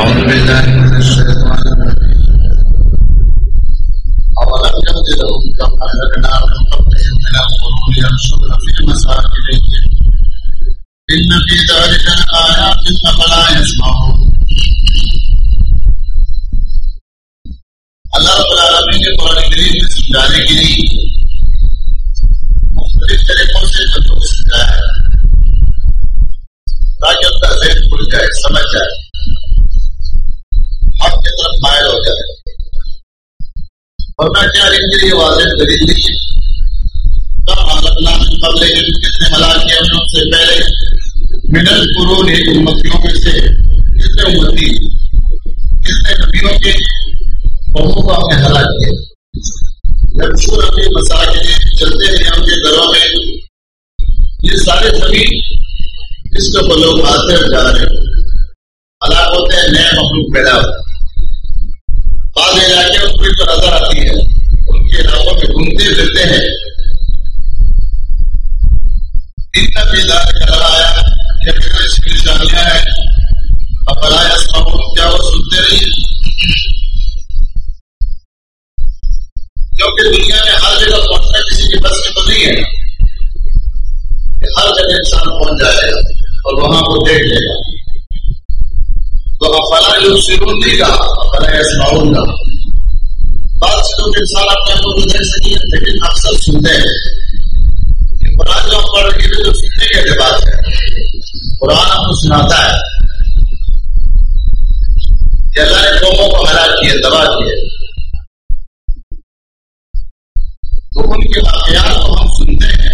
أعوذ بالله من الشيطان أولم يهد لهم كم أهلكنا من قبلهم من القرون يمشون في مساكنهم إن في ذلك لآيات أفلا يسمعون. اللہ رب العالمین نے قرآن کریم میں سمجھانے کے لیے مختلف طریقوں سے بندوں کو سمجھایا ہے تاکہ ان کا ذہن کھل جائے، سمجھ جائے۔ حق کی طرف مائل ہو جائے ورنہ کیا ان کے لیے واضح دلیل نہیں ہے؟ قبل کتنے کیا ان سے پہلے؟ منل قرون امتیوں میں سے امتی نبیوں کے قوموں کو ہم نے ہلاک کیا؟ مساجد چلتے ہیں، ہم کے گھروں میں یہ سارے زمین کے اوپر لوگ آتے جا رہے ہلاک ہوتے ہیں، نئے مخلوق پیدا ہوتے ہیں۔ بعض علاقے ان کو نظر آتی ہے، ان کے علاقوں میں گھومتے پھرتے ہیں۔ اتنا بھی دار کر آیا کہ اس کی نشانیاں ہیں اب بلایا کیا وہ سنتے رہیے کیونکہ دنیا میں ہر جگہ پہنچنا کسی کے بس میں تو نہیں ہے۔ کہ ہر جگہ انسان پہنچ جائے گا اور وہاں کو دیکھ لے گا۔ تو افلا جو سرون نہیں کہا افلا اسماؤن کا بعض چیزوں کے انسان اپنے آپ کو دیکھ سکیے لیکن اکثر سنتے ہیں۔ قرآن جو ہم پڑھ رہے ہیں جو سننے کے اعتبار سے قرآن ہم کو سناتا ہے۔ کہ اللہ نے قوموں کو ہلاک کیے تباہ کیے تو ان کے واقعات کو ہم سنتے ہیں۔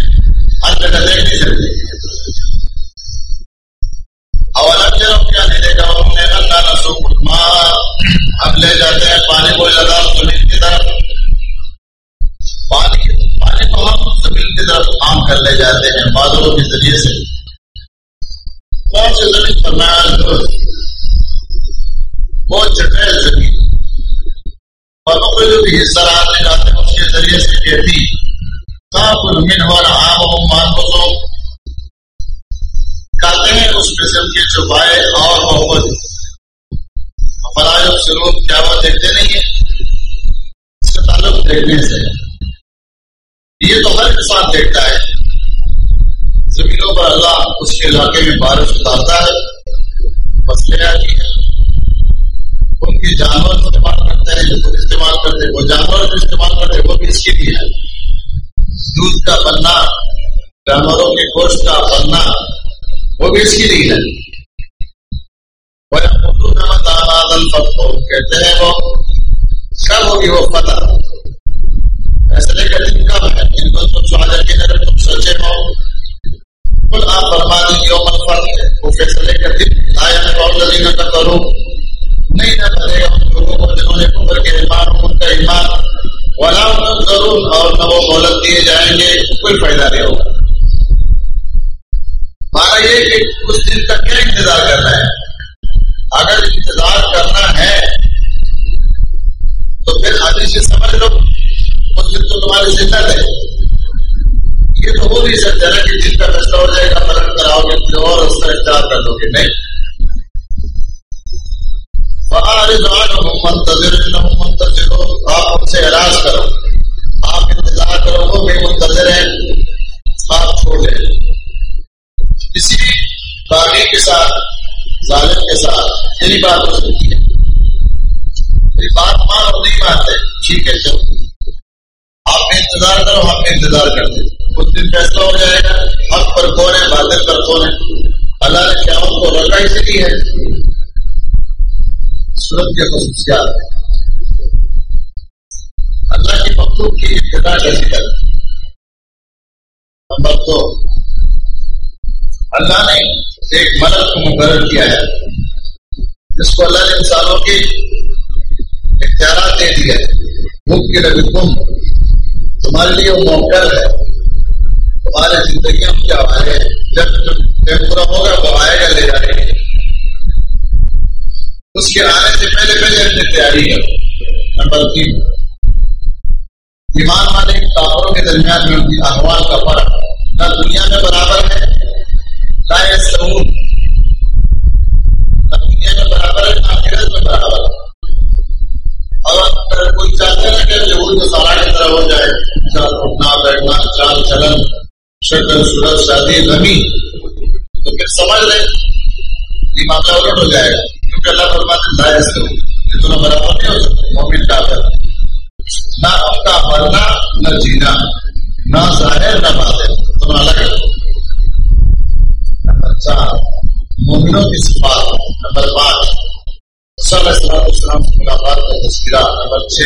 بلوں کو جو جاتے اس کے ذریعے سے کہتی کہاں من ہو رہا ہم مان بسو کہتے ہیں اس قسم کے چوپائے اور محبت۔ فراج سلوک کیا وہ دیکھتے نہیں ہیں، اس کا تعلق دیکھنے سے۔ یہ تو ہر انسان دیکھتا ہے۔ زمینوں پر اللہ اس کے علاقے میں بارش اتارتا ہے فصلیں آتی ہیں ان کی جانور استعمال کرتے ہیں جو استعمال کرتے وہ جانور جو استعمال کرتے وہ بھی اس کے لیے ہے۔ دودھ کا بننا، جانوروں کے گوشت کا بننا، وہ بھی اس کی لیے ہے۔ کہتے ہیں وہ، کب ہوگی وہ پتہ فیصلے کا دن کب ہے۔ کو تم سوال کے اگر تم ہو کل آپ یوم الفرق وہ فیصلے کا دن آیا میں بہت جلدی نہ نہیں نہ کرے ان لوگوں کو جنہوں نے کفر کے ایمان ان کا ایمان ولا ضرور اور نہ وہ مہلت دیے جائیں گے، کوئی فائدہ نہیں ہوگا۔ مانا یہ کہ اس دن کا کیا انتظار کرنا ہے؟ اگر انتظار کرنا ہے، تو پھر آدمی سے سمجھ لو اس دن تو تمہاری زندہ ہے یہ تو ہو نہیں سکتا نا کہ جن کا فیصلہ ہو جائے گا، فرق کراؤ گے اور اس کا انتظار کر لو گے۔ نہیں۔ منتظر منتظر آپ ان سے اراض کرو۔ آپ انتظار کرو، وہ بھی منتظر ہیں۔ آپ چھوڑ دیں۔ کسی باغی کے ساتھ، ظالم کے ساتھ یہی بات ہو سکتی ہے۔ بات مان اور نہیں مانتے۔ ٹھیک ہے، چلو۔ آپ نے انتظار کرو، ہم نے انتظار کرتے کچھ دن فیصلہ ہو جائے۔ گا حق پر کون ہے بادل پر کون ہے؟ اللہ نے کیا ان کو رکھا ہی سکی ہے۔ سورت کے خصوصیات اللہ کی مخلوق کی ابتدا کیسی کرتی نمبر دو، اللہ نے ایک مدد کو مقرر کیا ہے، جس کو اللہ نے انسانوں کی اختیارات دے دی ہے ممکن ابھی تم، تمہارے لیے وہ موقع ہے۔ تمہارے زندگی کیا آئے جب جب پورا ہوگا، وہ آئے گا لے جائے گا اس کے آنے سے پہلے پہلے اپنی تیاری ہے نمبر تین، ایمان والے کافروں کے درمیان میں ان کی احوال کا فرق۔ نہ دنیا میں برابر ہے، نہ سعود نہ دنیا میں برابر ہے، نہ آخرت میں برابر ہے۔ اور اگر کوئی چاہتا ہے کہ یہود میں سارا کی طرح ہو جائے چال اٹھنا، بیٹھنا چال چلن، شکل، صورت، شادی نمی تو پھر سمجھ لیں دماغ الٹ ہو جائے گا۔ کیونکہ اللہ فرماتے ظاہر سے یہ دونوں برابر نہیں ہو سکتے مومن کافر نہ ان کا مرنا، نہ جینا، نہ ظاہر، نہ باطن۔ دونوں الگ ہے نمبر چار، مومنوں کی صفات۔ نمبر پانچ صلی اللہ علیہ وسلم سے ملاقات کا تذکرہ۔ نمبر چھ،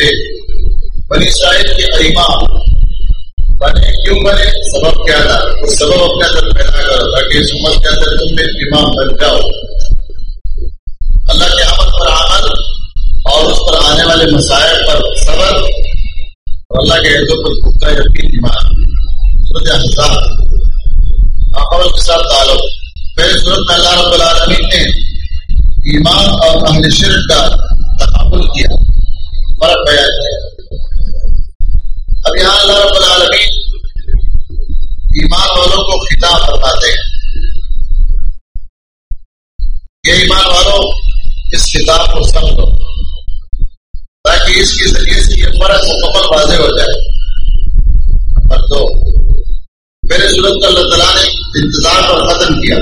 بنی اسرائیل کے ایمان بنے کیوں بنے؟ سبب کیا تھا؟ وہ سبب اپنے اندر پیدا کرو تاکہ اس امت کے اندر تم نے امام بن جاؤ۔ مسائل پر صبر اور اللہ کے عزت پر پختہ یقین ایمان۔ صورت احزاب۔ عمل کے ساتھ تعلق۔ پہلے صورت میں اللہ رب العالمین نے ایمان اور اہل شرک کا تقابل کیا، فرق بیان کیا۔ اب یہاں اللہ رب العالمین ایمان والوں کو خطاب فرماتے ہیں۔ کہ ایمان والوں اس خطاب کو سمجھو۔ تاکہ اس کے ذریعے سے یہ فرق مکمل واضح ہو جائے۔ نمبر دو، میرے صورت کا اللہ تعالیٰ نے انتظار پر ختم کیا۔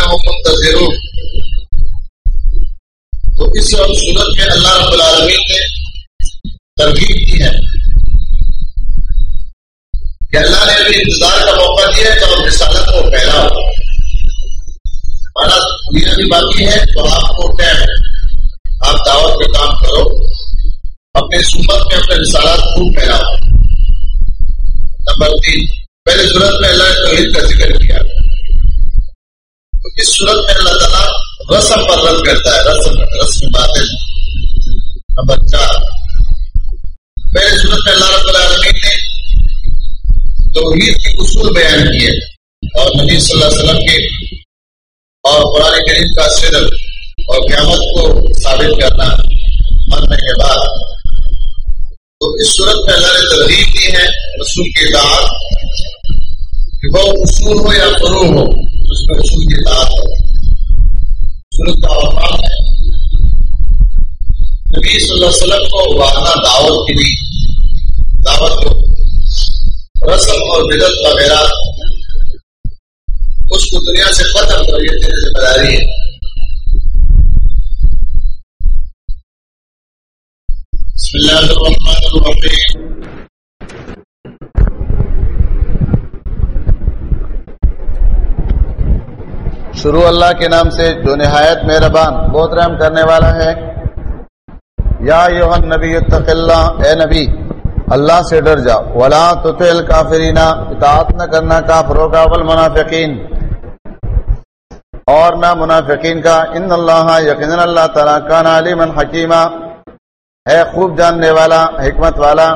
منتظر تو اس صورت میں اللہ رب العالمین نے ترغیب کی ہے کہ اللہ نے ابھی انتظار کا موقع دیا ہے جب رسالت کو پھیلا ہو مانا دنیا بھی باقی ہے تو آپ کو ٹائم آپ دعوت پہ کام کرو، اپنے سمت میں اپنے رسالات خوب پھیلاؤ۔ نمبر تین، پہلے صورت میں اللہ توحید کا ذکر کیا۔ اس صورت میں اللہ تعالیٰ رسم پر رد کرتا ہے، رسم رسم باتیں نمبر چار، پہلے صورت میں اللہ رب العالمین نے توحید کی اصول بیان کیے اور نبی صلی اللہ علیہ وسلم کے اور قرآن کریم کا صدر اور قیامت کو ثابت کرنا ماننے کے بعد۔ تو اس صورت میں اللہ نے ترغیب دی ہے رسول کے اطاعت کہ وہ اصول ہو یا فرو ہو، اس میں رسول کی اطاعت ہو۔ سورت کا افراد ہے۔ نبی صلی اللہ علیہ وسلم کو وعدہ دعوت کی دی۔ دعوت کو رسم اور بدت وغیرہ۔ اس کو دنیا سے ختم کر یہ تیرے ذمہ داری ہے۔ بسم اللہ الرحمن الرحیم۔ شروع اللہ کے نام سے جو نہایت مہربان، بہت رحم کرنے والا ہے۔ یا یوہن نبی اتق اللہ، اے نبی، اللہ سے ڈر جا۔ ولا تطل کافرینا اطاعت نہ کرنا کافروں کا والمنافقین۔ اور نہ منافقین کا، ان اللہ یقین اللہ تعالیٰ کا علی حکیمہ ہے، خوب جاننے والا، حکمت والا۔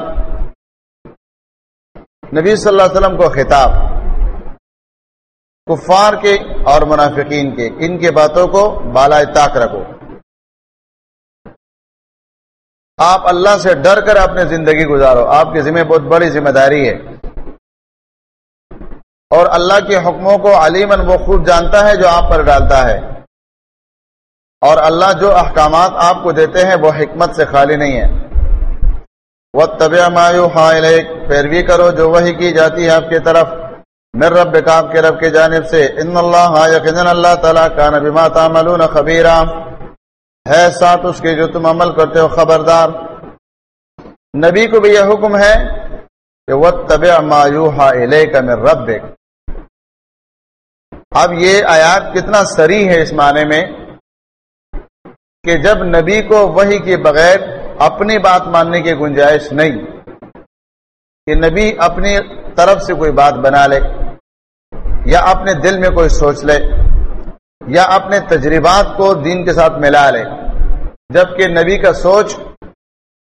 نبی صلی اللہ علیہ وسلم کو خطاب۔ کفار کے اور منافقین کے، ان کے باتوں کو بالا طاق رکھو۔ آپ اللہ سے ڈر کر اپنے زندگی گزارو۔ آپ کی ذمہ بہت بڑی ذمہ داری ہے۔ اور اللہ کے حکموں کو علیمن وہ خوب جانتا ہے جو آپ پر ڈالتا ہے۔ اور اللہ جو احکامات آپ کو دیتے ہیں وہ حکمت سے خالی نہیں ہے وہ طبع مایو پیروی کرو جو وہی کی جاتی ہے آپ کی طرف۔ مر رب کام کے رب کی جانب سے۔ ان اللہ یقین اللہ تعالیٰ کا نبی ماتا ملون خبیرام ہے ساتھ اس کے جو تم عمل کرتے ہو خبردار۔ نبی کو بھی یہ حکم ہے کہ وہ طب مایو کا مر رب اب یہ آیات کتنا سری ہے اس معنی میں۔ کہ جب نبی کو وہی کے بغیر اپنی بات ماننے کی گنجائش نہیں، کہ نبی اپنی طرف سے کوئی بات بنا لے، یا اپنے دل میں کوئی سوچ لے، یا اپنے تجربات کو دین کے ساتھ ملا لے، جبکہ نبی کا سوچ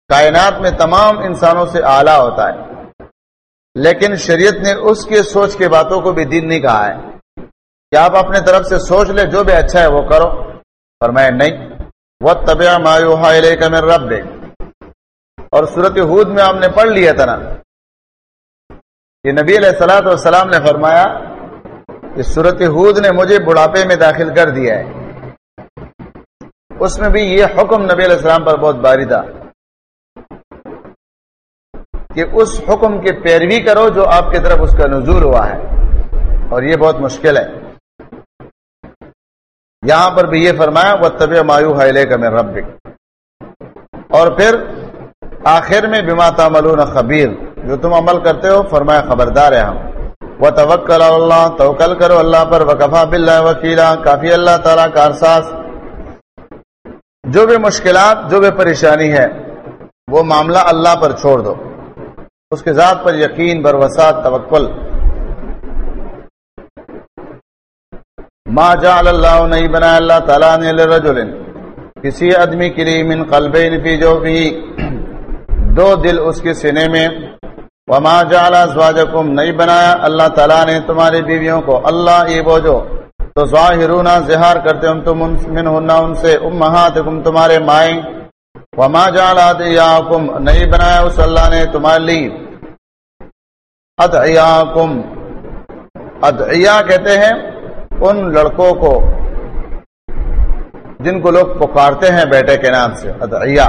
کائنات میں تمام انسانوں سے اعلیٰ ہوتا ہے۔ لیکن شریعت نے اس کے سوچ کے باتوں کو بھی دین نہیں کہا ہے۔ کہ آپ اپنے طرف سے سوچ لے، جو بھی اچھا ہے وہ کرو۔ فرمائے نہیں۔ وہ طبع مایو کا میں رب اور صورت حود میں ہم نے پڑھ لیا تھا نا۔ کہ نبی علیہ السلاۃ والسلام نے فرمایا کہ صورت حود نے مجھے بڑھاپے میں داخل کر دیا ہے۔ اس میں بھی یہ حکم نبی علیہ السلام پر بہت باری تھا۔ کہ اس حکم کی پیروی کرو جو آپ کی طرف اس کا نزول ہوا ہے۔ اور یہ بہت مشکل ہے۔ یہاں پر بھی یہ فرمایا وہ طب مایو حلے کا میں رب اور پھر، آخر میں بما تعملون خبیر جو تم عمل کرتے ہو، فرمایا، خبردار ہے ہم۔ وہ توکل اللہ توکل کرو اللہ پر۔ وکفا بلّہ وکیلا کافی اللہ تعالیٰ کارساز جو بھی مشکلات، جو بھی پریشانی ہے، وہ معاملہ اللہ پر چھوڑ دو۔ اس کے ذات پر یقین بروسات توکل۔ ما جعل اللہ نہیں بنایا اللہ تعالیٰ نے لرجل کسی آدمی کے لیے من قلبین فی جو بھی دو دل اس کے سینے میں۔ وما جعل ازواجکم، نہیں بنایا اللہ تعالیٰ نے تمہاری بیویوں کو۔ اللہ یہ بوجھو۔ تو ظاہرون زہار کرتے ہم تم من ہونا ان سے۔ امہاتکم، تمہارے مائیں۔ وما جعل ادعیاکم نہیں بنایا اس اللہ نے تمہارے لیے۔ ادعیاکم۔ ادعیا کہتے ہیں ان لڑکوں کو جن کو لوگ پکارتے ہیں بیٹے کے نام سے ادعیا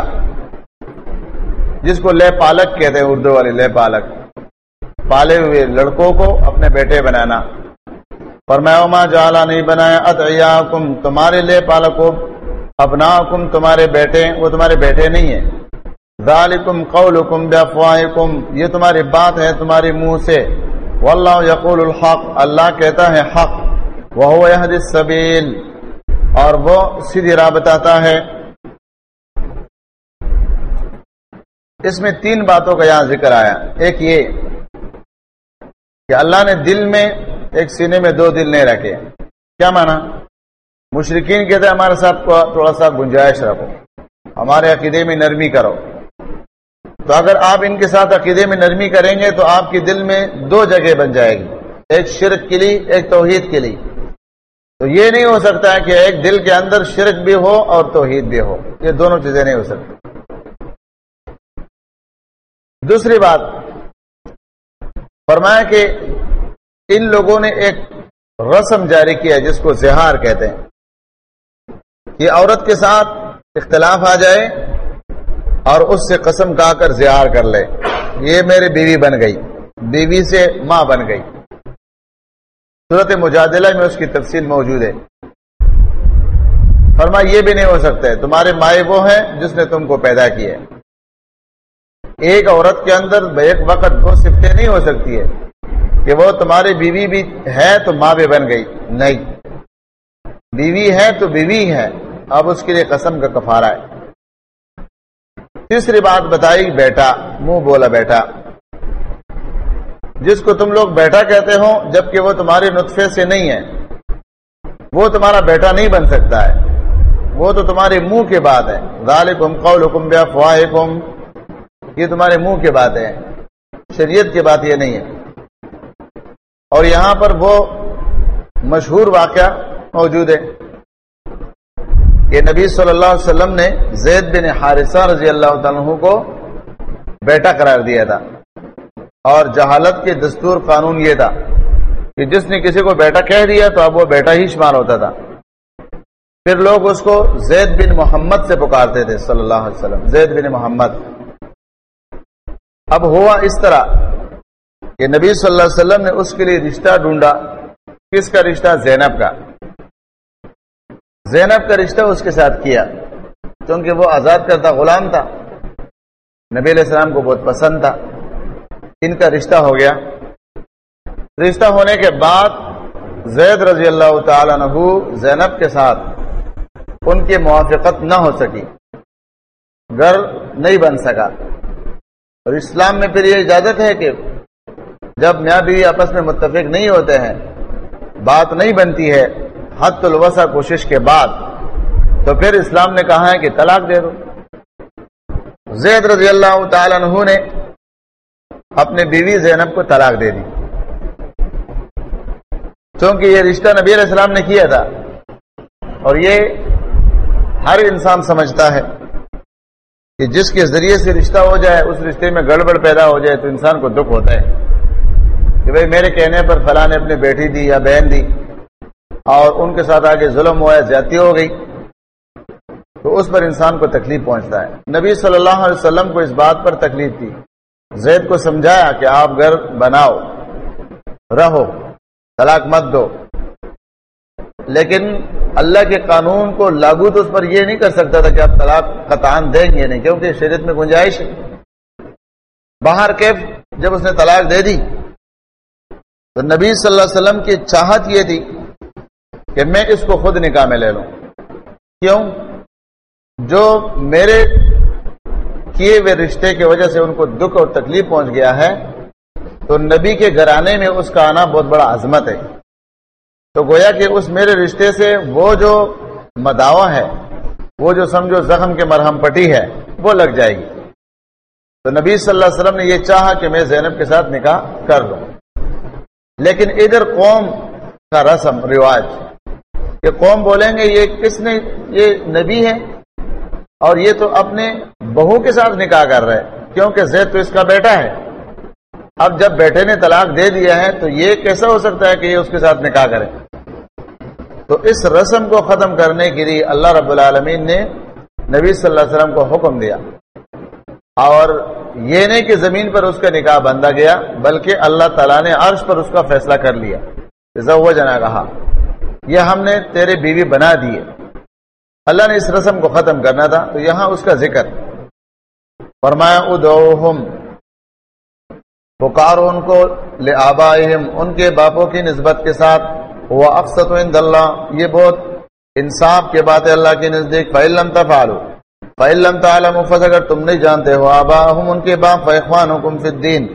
جس کو لے پالک کہتے ہیں، اردو والے لے پالک، پالے ہوئے لڑکوں کو اپنے بیٹے بنانا۔ فرمایا جالا نہیں بنایا ادعیا کم تمہارے لے پالکو اپنا کم تمہارے بیٹے، وہ تمہارے بیٹے نہیں ہیں۔ ذالکم قولکم بیافوائکم یہ تمہاری بات ہے تمہاری منہ سے۔ واللہ یقول الحق، اللہ کہتا ہے حق۔ وہ السبیل۔ اور وہ سیدھی راہ بتاتا ہے۔ اس میں تین باتوں کا یہاں ذکر آیا۔ ایک یہ کہ اللہ نے دل میں ایک سینے میں دو دل نہیں رکھے۔ کیا مانا؟ مشرقین کہتے ہیں ہمارے ساتھ تھوڑا سا گنجائش رکھو۔ ہمارے عقیدے میں نرمی کرو۔ تو اگر آپ ان کے ساتھ عقیدے میں نرمی کریں گے تو آپ کے دل میں دو جگہ بن جائے گی۔ ایک شرک کے لیے، ایک توحید کے لیے۔ تو یہ نہیں ہو سکتا کہ ایک دل کے اندر شرک بھی ہو اور توحید بھی ہو۔ یہ دونوں چیزیں نہیں ہو سکتی۔ دوسری بات، فرمایا کہ ان لوگوں نے ایک رسم جاری کیا جس کو زہار کہتے ہیں۔ کہ عورت کے ساتھ اختلاف آ جائے اور اس سے قسم کہا کر زہار کر لے۔ یہ میری بیوی بن گئی۔ بیوی سے ماں بن گئی۔ صورت مجادلہ میں اس کی تفصیل موجود ہے۔ فرما یہ بھی نہیں ہو سکتا ہے، تمہارے مائیں وہ ہیں جس نے تم کو پیدا کیا ایک عورت کے اندر ایک وقت دو سفٹیں نہیں ہو سکتی ہے۔ کہ وہ تمہاری بیوی بھی ہے تو ماں بھی بن گئی۔ نہیں۔ بیوی ہے تو بیوی ہے۔ اب اس کے لیے قسم کا کفارہ ہے۔ تیسری بات بتائی، بیٹا، منہ بولا بیٹا۔ جس کو تم لوگ بیٹا کہتے ہو، جبکہ وہ تمہارے نطفے سے نہیں ہے۔ وہ تمہارا بیٹا نہیں بن سکتا ہے۔ وہ تو تمہارے منہ کے بات ہے۔ ذالکم قولکم بیافواہکم یہ تمہارے منہ کے بات ہے۔ شریعت کی بات یہ نہیں ہے۔ اور یہاں پر وہ مشہور واقعہ موجود ہے کہ نبی صلی اللہ علیہ وسلم نے زید بن حارثہ رضی اللہ تعالیٰ کو بیٹا قرار دیا تھا۔ اور جہالت کے دستور قانون یہ تھا کہ جس نے کسی کو بیٹا کہہ دیا تو اب وہ بیٹا ہی شمار ہوتا تھا۔ پھر لوگ اس کو زید بن محمد سے پکارتے تھے صلی اللہ علیہ وسلم۔ زید بن محمد۔ اب ہوا اس طرح کہ نبی صلی اللہ علیہ وسلم نے اس کے لیے رشتہ ڈھونڈا۔ کس کا رشتہ؟ زینب کا۔ زینب کا رشتہ اس کے ساتھ کیا کیونکہ وہ آزاد کرتا غلام تھا۔ نبی علیہ السلام کو بہت پسند تھا۔ ان کا رشتہ ہو گیا۔ رشتہ ہونے کے بعد زید رضی اللہ تعالی عنہ زینب کے ساتھ ان کی موافقت نہ ہو سکی۔ گھر نہیں بن سکا۔ اور اسلام میں پھر یہ اجازت ہے کہ جب میاں بیوی آپس میں متفق نہیں ہوتے ہیں، بات نہیں بنتی ہے حد الوسا کوشش کے بعد، تو پھر اسلام نے کہا ہے کہ طلاق دے دو۔ زید رضی اللہ تعالی عنہ نے اپنے بیوی زینب کو طلاق دے دی۔ کیونکہ یہ رشتہ نبی علیہ السلام نے کیا تھا۔ اور یہ ہر انسان سمجھتا ہے کہ جس کے ذریعے سے رشتہ ہو جائے، اس رشتے میں گڑبڑ پیدا ہو جائے تو انسان کو دکھ ہوتا ہے۔ کہ بھائی میرے کہنے پر فلاں نے اپنی بیٹی دی یا بہن دی، اور ان کے ساتھ آگے ظلم ہوا زیادتی ہو گئی، تو اس پر انسان کو تکلیف پہنچتا ہے۔ نبی صلی اللہ علیہ وسلم کو اس بات پر تکلیف تھی۔ زید کو سمجھایا کہ آپ گھر بناؤ، رہو، طلاق مت دو۔ لیکن اللہ کے قانون کو لاگو تو اس پر یہ نہیں کر سکتا تھا کہ آپ طلاق قطعان دیں گے نہیں، کیونکہ شریعت میں گنجائش ہے۔ باہر کیف جب اس نے طلاق دے دی، تو نبی صلی اللہ علیہ وسلم کی چاہت یہ تھی کہ میں اس کو خود نکاح میں لے لوں۔ کیوں؟ جو میرے کیے ہوئے رشتے کی وجہ سے ان کو دکھ اور تکلیف پہنچ گیا ہے، تو نبی کے گھرانے میں اس کا آنا بہت بڑا عظمت ہے۔ تو گویا کہ اس میرے رشتے سے وہ جو مداوع ہے، وہ جو سمجھو زخم کے مرہم پٹی ہے، وہ لگ جائے گی۔ تو نبی صلی اللہ علیہ وسلم نے یہ چاہا کہ میں زینب کے ساتھ نکاح کر لوں۔ لیکن ادھر قوم کا رسم، رواج۔ کہ قوم بولیں گے، یہ کس نے، یہ نبی ہے اور یہ تو اپنے بہو کے ساتھ نکاح کر رہے کیونکہ زید تو اس کا بیٹا ہے۔ اب جب بیٹے نے طلاق دے دیا ہے، تو یہ کیسا ہو سکتا ہے کہ یہ اس کے ساتھ نکاح کرے؟ تو اس رسم کو ختم کرنے کے لیے اللہ رب العالمین نے نبی صلی اللہ علیہ وسلم کو حکم دیا۔ اور یہ نہیں کہ زمین پر اس کا نکاح بندہ گیا، بلکہ اللہ تعالیٰ نے عرش پر اس کا فیصلہ کر لیا۔ جنا کہا، یہ ہم نے تیرے بیوی بنا دیے۔ اللہ نے اس رسم کو ختم کرنا تھا، تو یہاں اس کا ذکر۔ فرمایا ادوہم پکارو ان کو لے آبائہم، ان کے باپوں کی نسبت کے ساتھ۔ وہ اقسط اللہ، یہ بہت انصاف کے بات ہے اللہ کے نزدیک۔ فعلم تفعلو فعلم تعلم فض اگر تم نہیں جانتے ہو آبا ہم ان کے باپ فیخوان حکم فی الدین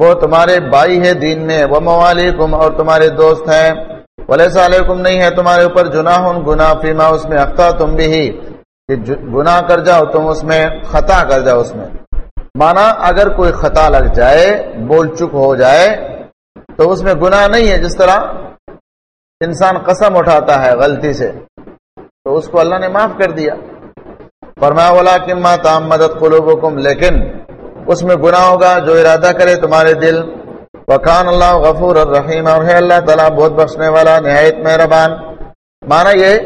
وہ تمہارے بائی ہے دین میں۔ وہ موالیکم اور تمہارے دوست ہیں۔ ولیسا علیکم نہیں ہے تمہارے اوپر جناح، گناہ فیما اس میں اختہ تم بھی ہی۔ کہ گناہ کر جاؤ تم اس میں، خطا کر جاؤ اس میں۔ مانا اگر کوئی خطا لگ جائے، بول چک ہو جائے، تو اس میں گناہ نہیں ہے جس طرح انسان قسم اٹھاتا ہے غلطی سے۔ تو اس کو اللہ نے معاف کر دیا۔ فرمایا والا کما تام مدد قلوبکم، لیکن اس میں گناہ ہوگا جو ارادہ کرے تمہارے دل۔ وکان اللہ غفور الرحیم۔ اور ہے اللہ تعالیٰ بہت بخشنے والا، نہایت مہربان۔ مانا یہ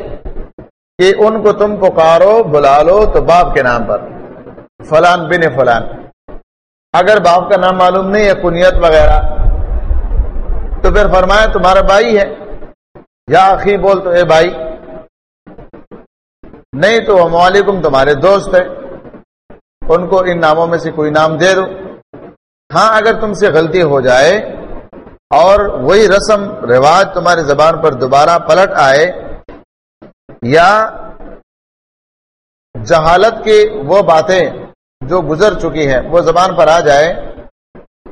کہ ان کو تم پکارو بلا لو تو باپ کے نام پر۔ فلان بن فلان۔ اگر باپ کا نام معلوم نہیں ہے، کنیت وغیرہ۔ تو پھر فرمایا، تمہارا بھائی ہے۔ یا آخری بول تو، اے بھائی۔ نہیں تو وعلیکم تمہارے دوست ہیں۔ ان کو ان ناموں میں سے کوئی نام دے دو۔ ہاں اگر تم سے غلطی ہو جائے اور وہی رسم، رواج تمہاری زبان پر دوبارہ پلٹ آئے یا جہالت کی وہ باتیں جو گزر چکی ہیں، وہ زبان پر آ جائے،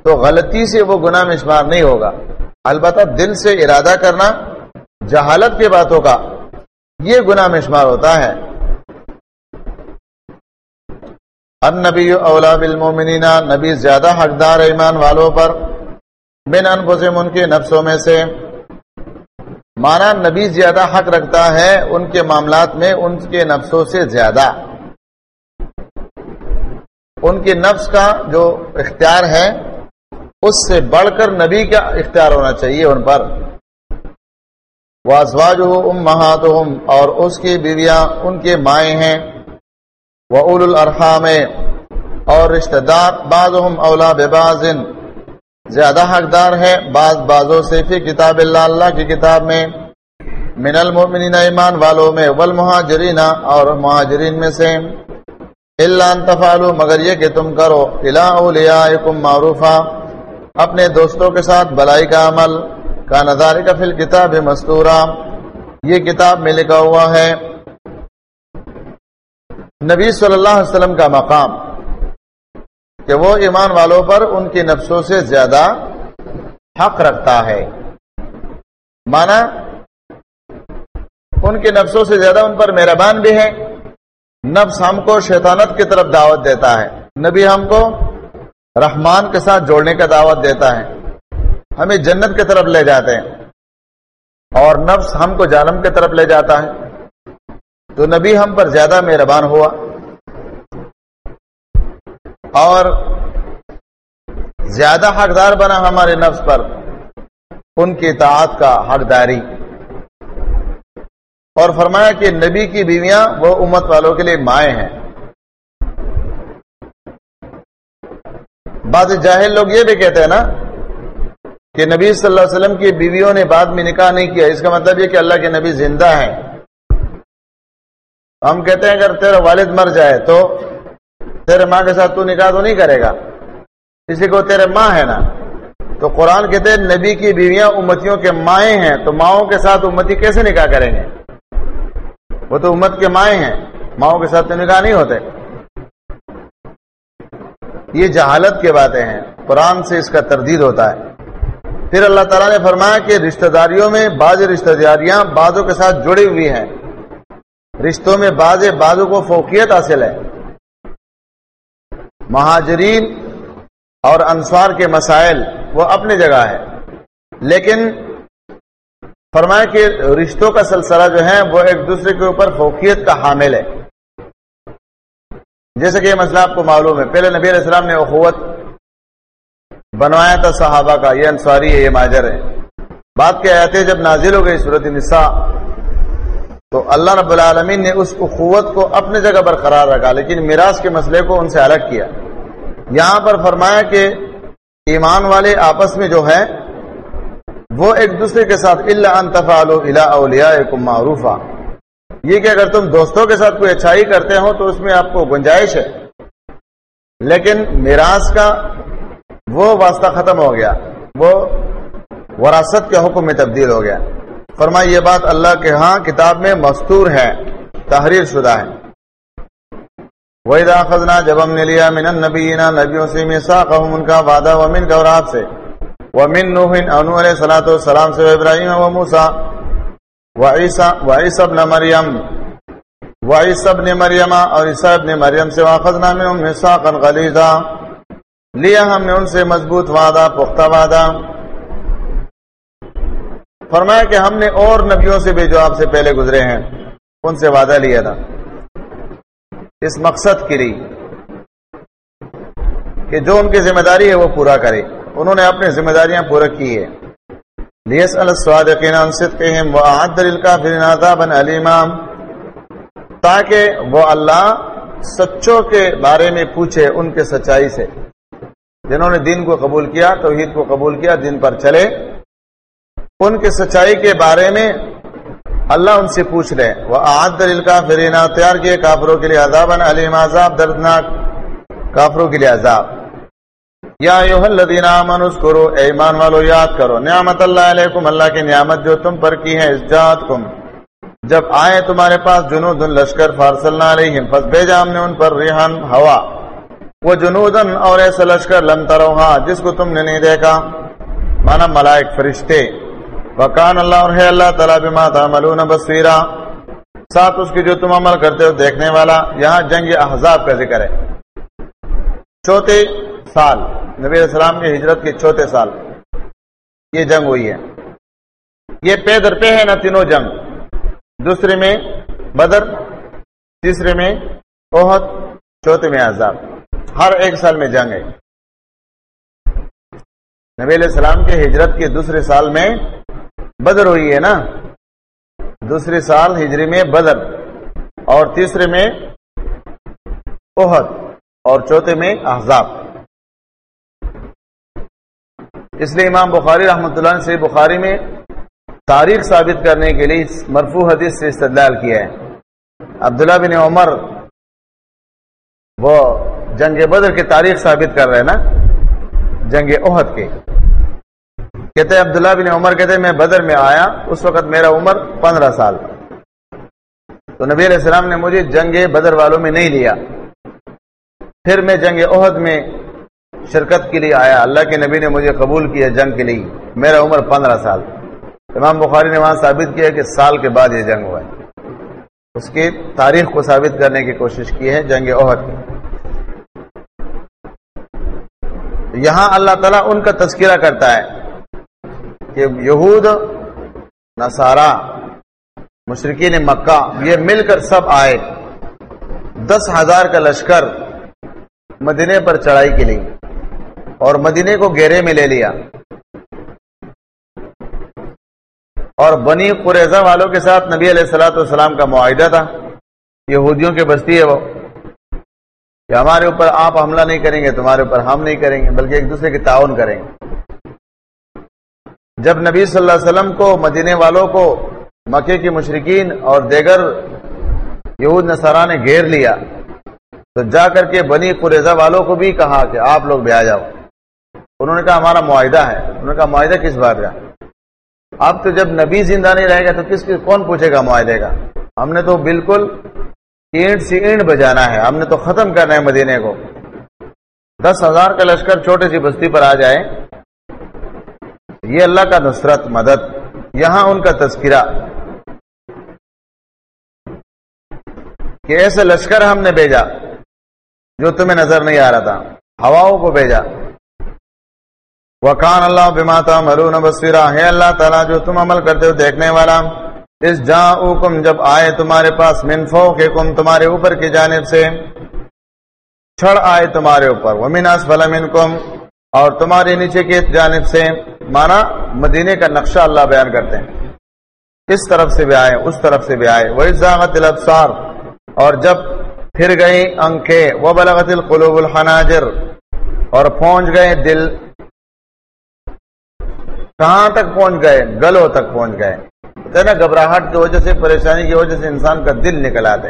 تو غلطی سے وہ گناہ میں شمار نہیں ہوگا۔ البتہ دل سے ارادہ کرنا جہالت کی باتوں کا یہ گناہ میں شمار ہوتا ہے۔ ان نبی اولا بالمومنین نبی زیادہ حقدار ایمان والوں پر بن انفسم ان کے نفسوں میں سے مانا نبی زیادہ حق رکھتا ہے ان کے معاملات میں ان کے نفسوں سے زیادہ۔ ان کے نفس کا جو اختیار ہے، اس سے بڑھ کر نبی کا اختیار ہونا چاہیے ان پر۔ واسواج ام اور اس کی بیویاں ان کے مائیں ہیں۔ وہ اول الرحام اور رشتہ دار بعض اولا باز زیادہ حقدار ہے بعض بازوں سے فی کتاب اللہ اللہ کی کتاب میں۔ من المؤمنین ایمان والوں میں، والمہاجرین اور مہاجرین میں سے۔ اللہ انتفالو مگر یہ کہ تم کرو۔ الہ اولیائکم معروفہ اپنے دوستوں کے ساتھ بلائی کا عمل۔ کا نظار کا فل کتاب مستورہ یہ کتاب میں لکھا ہوا ہے۔ نبی صلی اللہ علیہ وسلم کا مقام۔ کہ وہ ایمان والوں پر ان کے نفسوں سے زیادہ حق رکھتا ہے۔ مانا، ان کے نفسوں سے زیادہ ان پر مہربان بھی ہے۔ نفس ہم کو شیطانت کی طرف دعوت دیتا ہے۔ نبی ہم کو رحمان کے ساتھ جوڑنے کا دعوت دیتا ہے۔ ہمیں جنت کی طرف لے جاتے ہیں۔ اور نفس ہم کو جانم کی طرف لے جاتا ہے۔ تو نبی ہم پر زیادہ مہربان ہوا۔ اور زیادہ حقدار بنا ہمارے نفس پر ان کی اطاعت کا حقداری۔ اور فرمایا کہ نبی کی بیویاں وہ امت والوں کے لیے مائیں ہیں۔ بعض جاہل لوگ یہ بھی کہتے ہیں نا کہ نبی صلی اللہ علیہ وسلم کی بیویوں نے بعد میں نکاح نہیں کیا، اس کا مطلب یہ کہ اللہ کے نبی زندہ ہیں۔ ہم کہتے ہیں اگر تیرا والد مر جائے تو تیرے ماں کے ساتھ تو نکاح تو نہیں کرے گا۔ کسی کو تیرے ماں ہے نا۔ تو قرآن کہتے ہیں نبی کی بیویاں امتیوں کے مائیں ہیں، تو ماؤں کے ساتھ امتی کیسے نکاح کریں گے؟ وہ تو امت کے مائیں ہیں، ماؤں کے ساتھ تو نکاح نہیں ہوتے۔ یہ جہالت کے باتیں ہیں، قرآن سے اس کا تردید ہوتا ہے۔ پھر اللہ تعالیٰ نے فرمایا کہ رشتہ داریوں میں بعض رشتہ داریاں بعضوں کے ساتھ جڑی ہوئی ہیں۔ رشتوں میں بعض بعضوں کو فوقیت حاصل ہے۔ مہاجرین اور انصار کے مسائل، وہ اپنی جگہ ہے۔ لیکن فرمایا کہ رشتوں کا سلسلہ جو ہے، وہ ایک دوسرے کے اوپر فوقیت کا حامل ہے۔ جیسے کہ یہ مسئلہ آپ کو معلوم ہے، پہلے نبی علیہ السلام نے اخوت بنوایا تھا صحابہ کا، یہ انصاری ہے، یہ ماجر ہے۔ بات کیا آتے جب نازل ہو گئی صورت نساء تو اللہ رب العالمین نے اس اخوت کو اپنے جگہ پر قرار رکھا، لیکن میراث کے مسئلے کو ان سے الگ کیا۔ یہاں پر فرمایا کہ ایمان والے آپس میں جو ہے وہ ایک دوسرے کے ساتھ اللہ انتفال اولیاء معروفہ یہ کہ اگر تم دوستوں کے ساتھ کوئی اچھائی کرتے ہو تو اس میں آپ کو گنجائش ہے۔ لیکن میراث کا وہ واسطہ ختم ہو گیا، وہ وراثت کے حکم میں تبدیل ہو گیا۔ فرمائی، یہ بات اللہ کے ہاں کتاب میں مستور ہے، تحریر شدہ ہے۔ وَإِذَا خَذْنَا جب ہم نے لیا من النبینا نبیوں سے میساقہم ان کا وعدہ ومن کا اور آپ سے، ومن نوح انو علیہ الصلوۃ والسلام سے ابراہیم و موسی وعیسی ابن مریم وعیسی ابن مریم اور عیسی ابن مریم سے واخذنا منهم میثاقا غلیظا لیا ہم نے ان سے مضبوط وعدہ، پختہ وعدہ۔ فرمایا کہ ہم نے اور نبیوں سے بھی جو آپ سے پہلے گزرے ہیں، ان سے وعدہ لیا تھا۔ اس مقصد کے لیے کہ جو ان کی ذمہ داری ہے وہ پورا کرے۔ انہوں نے اپنی ذمہ داریاں پورا کی ہے لیس الصادقین عن صدقهم واعد للكافرین عذابا الیما تاکہ وہ اللہ سچوں کے بارے میں پوچھے، ان کے سچائی سے۔ جنہوں نے دین کو قبول کیا، توحید کو قبول کیا، دین پر چلے۔ ان کے سچائی کے بارے میں اللہ ان سے پوچھ رہے وہ آد دلیل کا فرینا تیار کیے کافروں کے لیے عذاب علیم، عذاب دردناک کافروں کے لیے عذاب۔ یا الذین آمنوا، اذکروا ایمان والو، یاد کرو، نعمت اللہ علیکم، اللہ کی نعمت جو تم پر کی ہے اسجاتکم جب آئے تمہارے پاس جنود، لشکر فارسلنا علیہم، پس بھیجا ہم نے ان پر ریحان ہوا۔ وہ جنودن اور ایسا لشکر، لم تروہا، جس کو تم نے نہیں دیکھا۔ مانا ملائک، فرشتے۔ وکان اللہ اور ہے اللہ تعالیٰ بما تعملون بصیرا۔ ساتھ اس کی جو تم عمل کرتے ہو دیکھنے والا، یہاں جنگ احزاب کا ذکر ہے۔ چوتھے سال، نبی علیہ السلام کی ہجرت کے چوتھے سال۔ یہ جنگ ہوئی ہے۔ یہ پے در پہ ہے نا تینوں جنگ۔ دوسرے میں بدر، تیسرے میں اوہد چوتھے میں عذاب ہر ایک سال میں جنگ ہے۔ نبی علیہ السلام کے ہجرت کے دوسرے سال میں بدر ہوئی ہے نا۔ دوسرے سال ہجری میں بدر اور تیسرے میں اوہد اور چوتھے میں احزاب۔ اس لیے امام بخاری رحمۃ اللہ سے بخاری میں تاریخ ثابت کرنے کے لیے مرفوع حدیث سے استدلال کیا ہے۔ عبداللہ بن عمر وہ جنگ بدر کی تاریخ ثابت کر رہے ہیں نا، جنگ عہد کے۔ کہتے ہیں عبداللہ بن عمر، کہتے ہیں میں بدر میں آیا، اس وقت میرا عمر پندرہ سال۔ تو نبی علیہ السلام نے مجھے جنگ بدر والوں میں نہیں لیا۔ پھر میں جنگ عہد میں شرکت کے لیے آیا۔ اللہ کے نبی نے مجھے قبول کیا جنگ کے لیے۔ میرا عمر پندرہ سال۔ امام بخاری نے وہاں ثابت کیا کہ سال کے بعد یہ جنگ ہوا ہے۔ اس کی تاریخ کو ثابت کرنے کی کوشش کی ہے جنگ عہد کی یہاں اللہ تعالیٰ ان کا تذکرہ کرتا ہے۔ کہ یہود نصارا مشرقین مکہ، یہ مل کر سب آئے۔ دس ہزار کا لشکر مدینے پر چڑھائی کے لیے اور مدینے کو گہرے میں لے لیا۔ اور بنی قریضہ والوں کے ساتھ نبی علیہ السلاۃ والسلام کا معاہدہ تھا۔ یہودیوں کے بستی ہے وہ۔ کہ ہمارے اوپر آپ حملہ نہیں کریں گے، تمہارے اوپر ہم نہیں کریں گے، بلکہ ایک دوسرے کی تعاون کریں گے۔ جب نبی صلی اللہ علیہ وسلم کو، مدینے والوں کو مکے کی مشرقین اور دیگر یہود نصارہ نے گھیر لیا، تو جا کر کے بنی قریضہ والوں کو بھی کہا کہ آپ لوگ بھی آ جاؤ۔ انہوں نے کہا، ہمارا معاہدہ ہے۔ انہوں نے کہا، معاہدہ کس بات کا؟ اب تو جب نبی زندہ نہیں رہے گا تو کس کون پوچھے گا معاہدے کا؟ ہم نے تو بالکل اینٹ سی اینٹ بجانا ہے۔ ہم نے تو ختم کرنا ہے مدینے کو۔ دس ہزار کا لشکر چھوٹی سی بستی پر آ جائے یہ اللہ کا نصرت، مدد۔ یہاں ان کا تذکرہ۔ کہ ایسے لشکر ہم نے بھیجا جو تمہیں نظر نہیں آ رہا تھا، ہواؤں کو بھیجا۔ وکان اللہ بماتا مرون بصیرہ۔ ہے اللہ تعالیٰ، جو تم عمل کرتے ہو دیکھنے والا، اس جا جب آئے تمہارے پاس منفو کے کم تمہارے اوپر کی جانب سے، چھڑ آئے تمہارے اوپر۔ وہ مناس فلم کم اور تمہاری نیچے کی جانب سے مانا مدینے کا نقشہ اللہ بیان کرتے ہیں۔ اس طرف سے بھی آئے، اس طرف سے بھی آئے۔ وہی زاغت الابصار اور جب پھر گئی انکھے وہ بلغت القلوب الحناجر۔ اور پہنچ گئے دل۔ کہاں تک پہنچ گئے؟ گلوں تک پہنچ گئے۔ نا گھبراہٹ کی وجہ سے، پریشانی کی وجہ سے انسان کا دل نکل آتے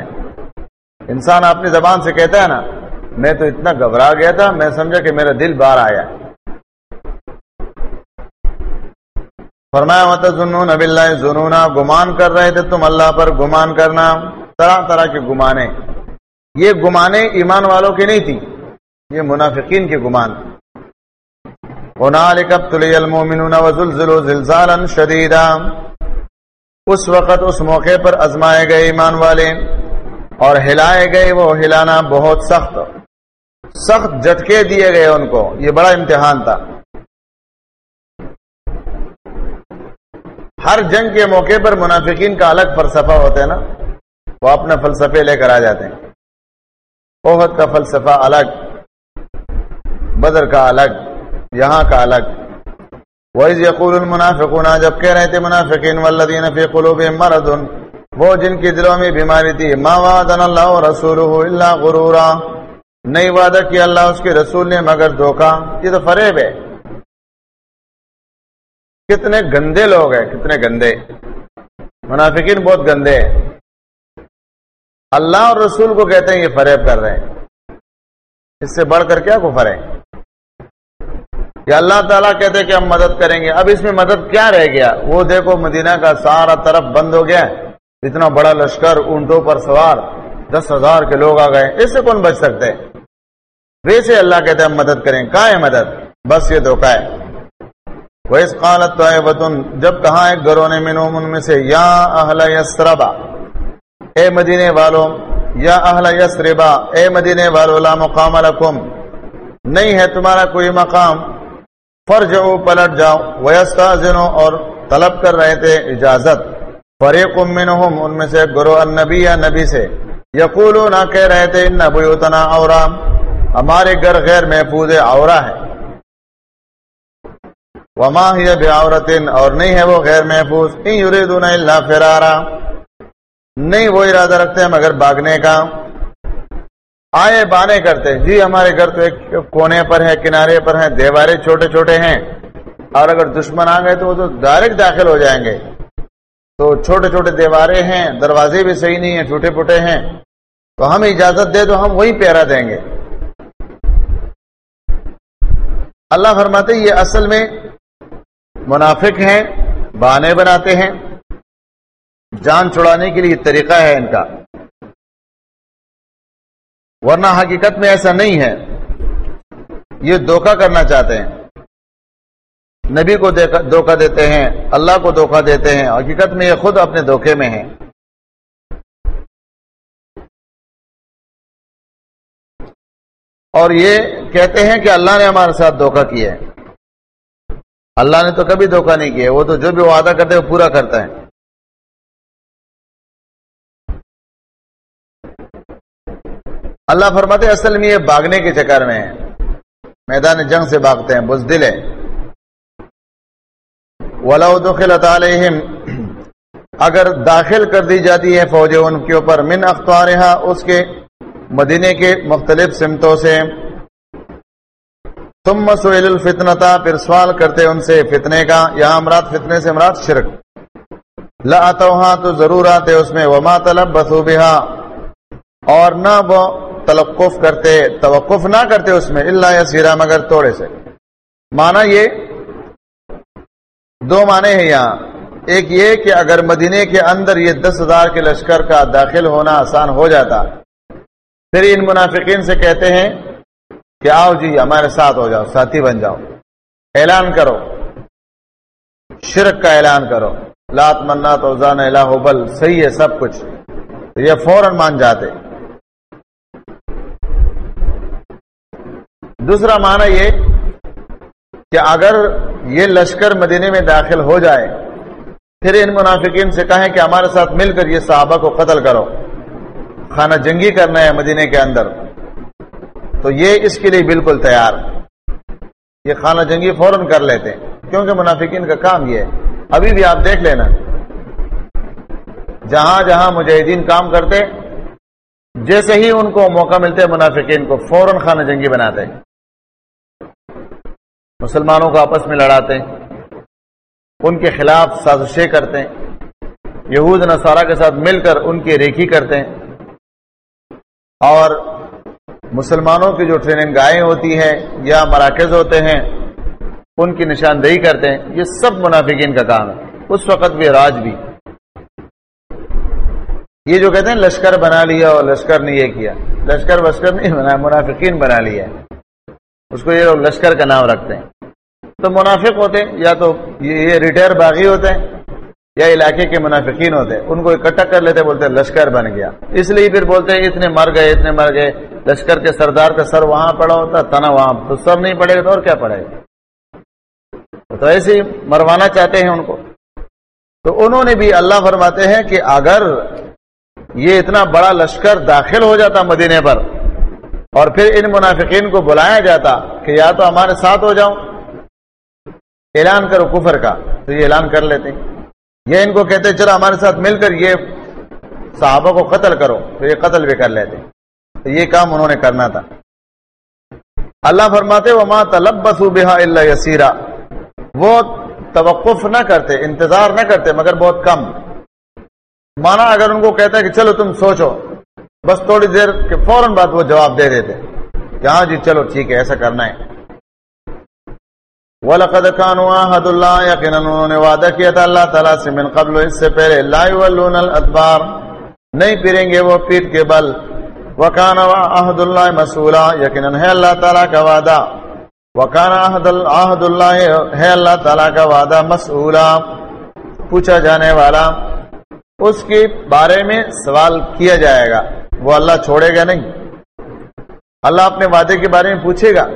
انسان اپنی زبان سے کہتا ہے نا میں تو اتنا گھبرا گیا تھا، میں سمجھا کہ میرا دل باہر آیا فرمایا مت ظنون اب اللہ ظنونا۔ گمان کر رہے تھے تم اللہ پر گمان کرنا۔ طرح طرح کے گمانے۔ یہ گمانے ایمان والوں کی نہیں تھی یہ منافقین کے گمان۔ شدیدا۔ اس وقت، اس موقع پر ازمائے گئے ایمان والے اور ہلائے گئے وہ ہلانا بہت سخت۔ سخت جھٹکے دیے گئے ان کو۔ یہ بڑا امتحان تھا۔ ہر جنگ کے موقع پر منافقین کا الگ فلسفہ ہوتا ہے نا۔ وہ اپنے فلسفے لے کر آ جاتے ہیں۔ بہت کا فلسفہ الگ، بدر کا الگ، یہاں کا الگ۔ وَإِذْ يَقُولُ الْمُنَافِقُونَ، جب کہہ رہے تھے منافقین، وَالَّذِينَ فِي قُلُوبِهِمْ مَرَضٌ، وہ جن کی دلوں میں بیماری تھی، ما وعدنا اللہ ورسولہ الا غرورا۔ نہیں وعدہ کیا اللہ اس کے رسول نے، مگر دھوکا۔ یہ تو فریب ہے۔ کتنے گندے لوگ ہیں، کتنے گندے۔ منافقین بہت گندے ہیں۔ اللہ اور رسول کو کہتے ہیں یہ فریب کر رہے ہیں۔ اس سے بڑھ کر کیا کو ہے؟ کہ اللہ تعالیٰ کہتے ہیں کہ ہم مدد کریں گے۔ اب اس میں مدد کیا رہ گیا؟ وہ دیکھو مدینہ کا سارا طرف بند ہو گیا اتنا بڑا لشکر، اونٹوں پر سوار، دس ہزار کے لوگ آ گئے۔ اس سے کون بچ سکتے ویسے اللہ کہتے ہیں مدد کریں کہاں ہے مدد؟ بس یہ دھوکا ہے۔ ویس قالت تو جب کہاں ایک گھروں نے منوم ان میں سے، یا اہل یسربا، اے مدینے والوں یا اہل یسربا، اے مدینے والو، لا مقام لکم، نہیں ہے تمہارا کوئی مقام فرج پلٹ جاؤ۔ ویستازنو اور طلب کر رہے تھے اجازت۔ فریق منہم، ان میں سے گرو النبی، یا نبی سے۔ یقولو نہ کہہ رہے تھے، ان بیوتنا اورا ہمارے گھر غیر محفوظ اورا ہے۔ وما ہی بعورت اور نہیں ہے وہ غیر محفوظ۔ ان یریدون فرارا۔ نہیں وہ ارادہ رکھتے ہیں مگر باغنے کا۔ آئے بانے کرتے جی ہمارے گھر تو ایک کونے پر ہے کنارے پر ہیں، دیوارے چھوٹے چھوٹے ہیں۔ اور اگر دشمن آ گئے تو وہ تو ڈائریکٹ داخل ہو جائیں گے۔ تو چھوٹے چھوٹے دیوارے ہیں، دروازے بھی صحیح نہیں ہیں چھوٹے پھوٹے ہیں۔ تو ہم اجازت دے تو ہم وہی پیرا دیں گے۔ اللہ فرماتے یہ اصل میں منافق ہیں بانے بناتے ہیں۔ جان چھڑانے کے لیے طریقہ ہے ان کا۔ ورنہ حقیقت میں ایسا نہیں ہے۔ یہ دھوکہ کرنا چاہتے ہیں۔ نبی کو دھوکہ دیتے ہیں، اللہ کو دھوکہ دیتے ہیں۔ حقیقت میں یہ خود اپنے دھوکے میں ہیں۔ اور یہ کہتے ہیں کہ اللہ نے ہمارے ساتھ دھوکہ کیا ہے۔ اللہ نے تو کبھی دھوکہ نہیں کیا، وہ تو جو بھی وعدہ کرتے وہ پورا کرتا ہے۔ اللہ فرماتے اصل میں یہ باغنے کے چکر میں ہے۔ میدان جنگ سے باغتے ہیں، بزدل ہے ولو دخلت علیہم اگر داخل کر دی جاتی ہے فوجیں ان کے اوپر، من اختارها اس کے مدینے کے مختلف سمتوں سے۔ تم مسئل الفتنتا پھر سوال کرتے ان سے فتنے کا یہاں امرات فتنے سے امرات شرک۔ لا تو ضرور آتے اس میں، وما طلب بسوبہ اور نہ وہ تلقف کرتے، توقف نہ کرتے اس میں اللہ یا سیرا مگر توڑے سے۔ مانا یہ، دو معنی ہیں یہاں۔ ایک یہ کہ اگر مدینے کے اندر یہ دس ہزار کے لشکر کا داخل ہونا آسان ہو جاتا پھر ان منافقین سے کہتے ہیں کہ آؤ جی ہمارے ساتھ ہو جاؤ، ساتھی بن جاؤ۔ اعلان کرو۔ شرک کا اعلان کرو۔ لات منا تو الہ بل، صحیح ہے سب کچھ۔ یہ فوراً مان جاتے۔ دوسرا معنی یہ کہ اگر یہ لشکر مدینے میں داخل ہو جائے، پھر ان منافقین سے کہیں کہ ہمارے ساتھ مل کر یہ صحابہ کو قتل کرو۔ خانہ جنگی کرنا ہے مدینے کے اندر۔ تو یہ اس کے لیے بالکل تیار۔ یہ خانہ جنگی فوراً کر لیتے کیونکہ منافقین کا کام یہ ہے۔ ابھی بھی آپ دیکھ لینا۔ جہاں جہاں مجاہدین کام کرتے، جیسے ہی ان کو موقع ملتے، منافقین کو فوراً خانہ جنگی بناتے۔ مسلمانوں کو آپس میں لڑاتے۔ ان کے خلاف سازشیں کرتے۔ ہیں یہود، نصارہ کے ساتھ مل کر ان کی ریکھی کرتے۔ ہیں اور مسلمانوں کی جو ٹریننگ گاہیں ہوتی ہیں یا مراکز ہوتے ہیں، ان کی نشاندہی کرتے ہیں، یہ سب منافقین کا کام ہے۔ اس وقت بھی راج بھی۔ یہ جو کہتے ہیں، لشکر بنا لیا اور لشکر نے یہ کیا۔ لشکر وشکر نہیں بنا، منافقین بنا لیا۔ اس کو یہ لشکر کا نام رکھتے ہیں۔ تو منافق ہوتے ہیں یا تو یہ ریٹائر باغی ہوتے ہیں۔ یا علاقے کے منافقین ہوتے ان کو اکٹھا کر لیتے، بولتے لشکر بن گیا۔ اس لیے پھر بولتے اتنے مر گئے، اتنے مر گئے۔ لشکر کے سردار کا سر وہاں پڑا ہوتا، تنا وہاں۔ تو سر نہیں پڑے گا تو اور کیا پڑے گا؟ تو ایسے ہی مروانا چاہتے ہیں ان کو۔ تو انہوں نے بھی اللہ فرماتے ہیں کہ اگر یہ اتنا بڑا لشکر داخل ہو جاتا مدینے پر، اور پھر ان منافقین کو بلایا جاتا کہ یا تو ہمارے ساتھ ہو جاؤں، اعلان کرو کفر کا، تو یہ اعلان کر لیتے یہ ان کو کہتے چلو ہمارے ساتھ مل کر یہ صحابہ کو قتل کرو، تو یہ قتل بھی کر لیتے۔ تو یہ کام انہوں نے کرنا تھا۔ اللہ فرماتے وہ ماں طلب بس اللہ یسیرا وہ توقف نہ کرتے، انتظار نہ کرتے، مگر بہت کم۔ مانا اگر ان کو کہتا ہے کہ چلو تم سوچو، بس تھوڑی دیر کے فوراً بعد وہ جواب دے دیتے۔ کہ ہاں جی چلو ٹھیک ہے، ایسا کرنا ہے۔ وَلَقَدْ كَانُوا عَهَدُ اللَّهِ يَقِنًا انہوں نے وعدہ کیا تھا اللہ تعالیٰ سے من قبل اس سے پہلے لا يولون الادبار نہیں پھریں گے وہ پیٹ کے بل وَكَانَ عَهْدُ اللَّهِ مسئولا یقینا ہے اللہ تعالیٰ کا وعدہ وَكَانَ عَهْدُ اللَّهِ ہے اللہ تعالیٰ کا وعدہ مسئولا پوچھا جانے والا اس کے بارے میں سوال کیا جائے گا وہ اللہ چھوڑے گا نہیں اللہ اپنے وعدے کے بارے میں پوچھے گا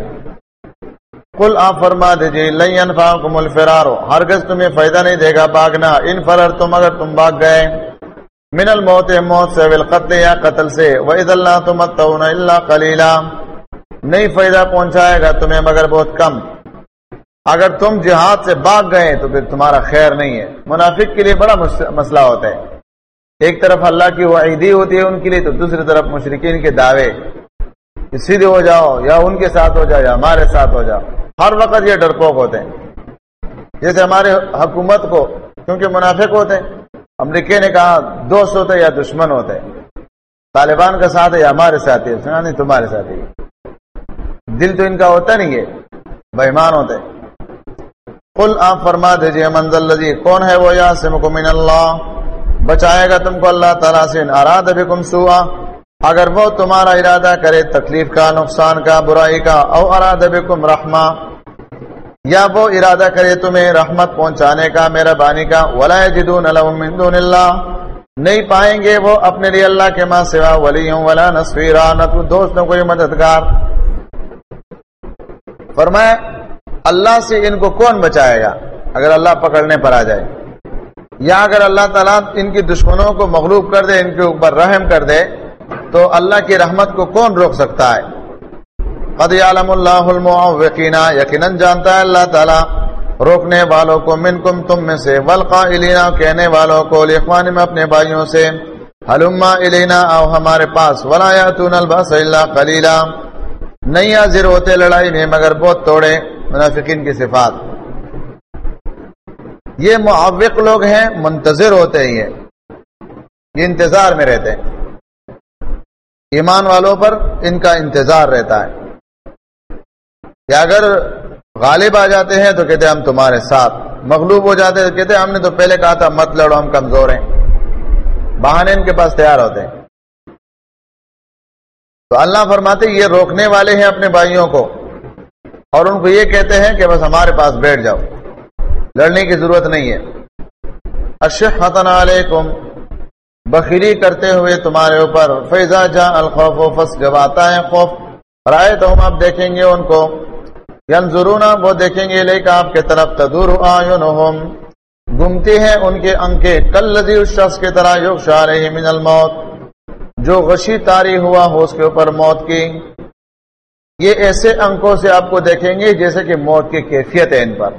کل آپ فرما دیجیے لئی انفا کمل فرارو ہرگز تمہیں فائدہ نہیں دے گا باغنا، ان فرر تم اگر تم باغ گئے، من الموت، موت سے قتل یا قتل سے وعد اللہ تم اللہ کلیلہ نہیں فائدہ پہنچائے گا تمہیں مگر بہت کم۔ اگر تم جہاد سے باغ گئے تو پھر تمہارا خیر نہیں ہے۔ منافق کے لیے بڑا مسئلہ ہوتا ہے۔ ایک طرف اللہ کی وعیدی ہوتی ہے ان کے لیے تو دوسری طرف مشرقین کے دعوے۔ سیدھے ہو جاؤ، یا ان کے ساتھ ہو جاؤ، یا ہمارے ساتھ ہو جاؤ۔ ہر وقت یہ ڈرپوک ہوتے ہیں۔ جیسے ہمارے حکومت کو، کیونکہ منافق ہوتے ہیں امریکہ نے کہا، دوست ہوتے یا دشمن ہوتے طالبان کا ساتھ ہے یا ہمارے ساتھی سنا، نہیں، تمہارے ساتھی دل تو ان کا ہوتا نہیں ہے بہمان ہوتے کل آپ فرما دیجیے منزل لذی کون ہے وہ؟ یا من اللہ۔ بچائے گا تم کو اللہ تعالیٰ سے اراد بکم سوا اگر وہ تمہارا ارادہ کرے، تکلیف کا، نقصان کا، برائی کا، او اراد بکم رحمہ، یا وہ ارادہ کرے تمہیں رحمت پہنچانے کا میرا بانی کا، ولا جدون من دون اللہ، نہیں پائیں گے وہ اپنے لیے اللہ کے ماں سوا ولی ولا نصفیرا نہ تو دوست، نہ کوئی مددگار۔ فرمائے اللہ سے ان کو کون بچائے گا؟ اگر اللہ پکڑنے پر آ جائے، یا اگر اللہ تعالیٰ ان کی دشمنوں کو مغلوب کر دے، ان کے اوپر رحم کر دے تو اللہ کی رحمت کو کون روک سکتا ہے؟ قد عالم اللہ المعوقین، یقیناً جانتا ہے اللہ تعالیٰ، روکنے والوں کو من کم تم میں سے ولقائلین کہنے والوں کو لخوان میں اپنے بھائیوں سے حلما الینا او ہمارے پاس، ولا یاتون الباس الا قلیلا۔ نہیں حاضر ہوتے لڑائی میں، مگر بہت توڑے منافقین کی صفات۔ یہ معوق لوگ ہیں، منتظر ہوتے ہی ہیں یہ انتظار میں رہتے ہیں۔ ایمان والوں پر ان کا انتظار رہتا ہے۔ کہ اگر غالب آ جاتے ہیں تو کہتے ہیں ہم تمہارے ساتھ۔ مغلوب ہو جاتے ہیں تو کہتے ہیں ہم نے تو پہلے کہا تھا، مت لڑو، ہم کمزور ہیں۔ بہانے ان کے پاس تیار ہوتے ہیں۔ تو اللہ فرماتے یہ روکنے والے ہیں اپنے بھائیوں کو۔ اور ان کو یہ کہتے ہیں کہ بس ہمارے پاس بیٹھ جاؤ۔ لڑنے کی ضرورت نہیں ہے۔ اشحتن علیکم۔ بخیری کرتے ہوئے تمہارے اوپر۔ فیضا جا الخوف و فس جب آتا ہے خوف، رائے تو ہم آپ دیکھیں گے ان کو۔ ینظرون وہ دیکھیں گے، لے آپ کے طرف تدور آئینہم گمتی ہیں ان کے انکے کل لذی اس شخص کی طرح یوگ شارح من الموت۔ جو غشی تاری ہوا ہو، اس کے اوپر موت کی۔ یہ ایسے انکوں سے آپ کو دیکھیں گے جیسے کہ موت کی کیفیت ہے ان پر۔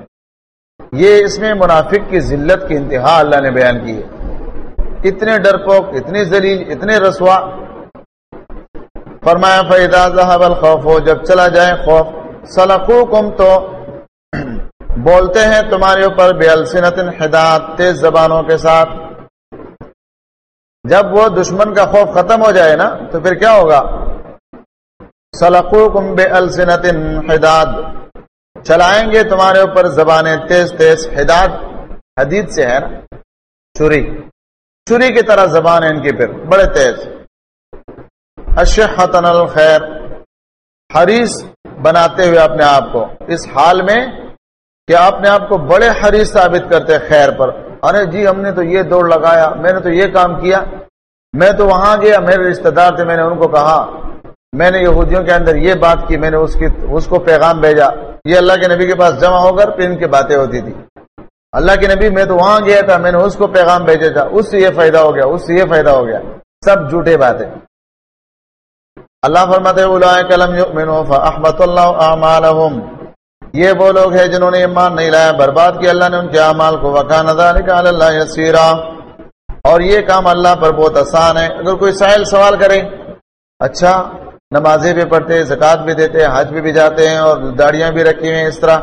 یہ اس میں منافق کی ذلت کی انتہا اللہ نے بیان کی ہے۔ اتنے ڈرپوک، اتنی ذلیل، اتنے رسوا۔ فرمایا فیدا ذهب الخوف ہو جب چلا جائے خوف سلقوکم تو بولتے ہیں تمہارے اوپر بے السنت حدات تیز زبانوں کے ساتھ۔ جب وہ دشمن کا خوف ختم ہو جائے نا، تو پھر کیا ہوگا؟ سلقوکم بے السنت حداد۔ چلائیں گے تمہارے اوپر زبانیں تیز تیز حداد۔ حدید سے ہے نا؟ چوری۔ چوری کی طرح زبان ہے ان کی پھر، بڑے تیز۔ اشحتن الخیر، حریص بناتے ہوئے اپنے آپ کو۔ اس حال میں کہ اپنے آپ کو بڑے حریص ثابت کرتے خیر پر۔ ارے جی ہم نے تو یہ دوڑ لگایا، میں نے تو یہ کام کیا۔ میں تو وہاں گیا، میرے رشتہ دار تھے، میں نے ان کو کہا، میں نے یہودیوں کے اندر یہ بات کی، میں نے اس کی، اس کو پیغام بھیجا۔ یہ اللہ کے نبی کے پاس جمع ہو کر پھر ان کی باتیں ہوتی تھی اللہ کے نبی، میں تو وہاں گیا تھا، میں نے اس کو پیغام بھیجا تھا، اس سے یہ فائدہ ہو گیا، اس سے یہ فائدہ ہو گیا۔ سب جھوٹے باتیں۔ اللہ فرماتے احمد اللہ یہ وہ لوگ ہیں جنہوں نے ایمان نہیں لایا، برباد کیا۔ اللہ نے ان کے اعمال کو۔ وکان اللہ یسیرا۔ اور یہ کام اللہ پر بہت آسان ہے۔ اگر کوئی سائل سوال کرے اچھا نمازیں بھی پڑھتے زکات بھی دیتے، حج بھی بھی جاتے ہیں اور داڑیاں بھی رکھی ہوئی ہیں، اس طرح۔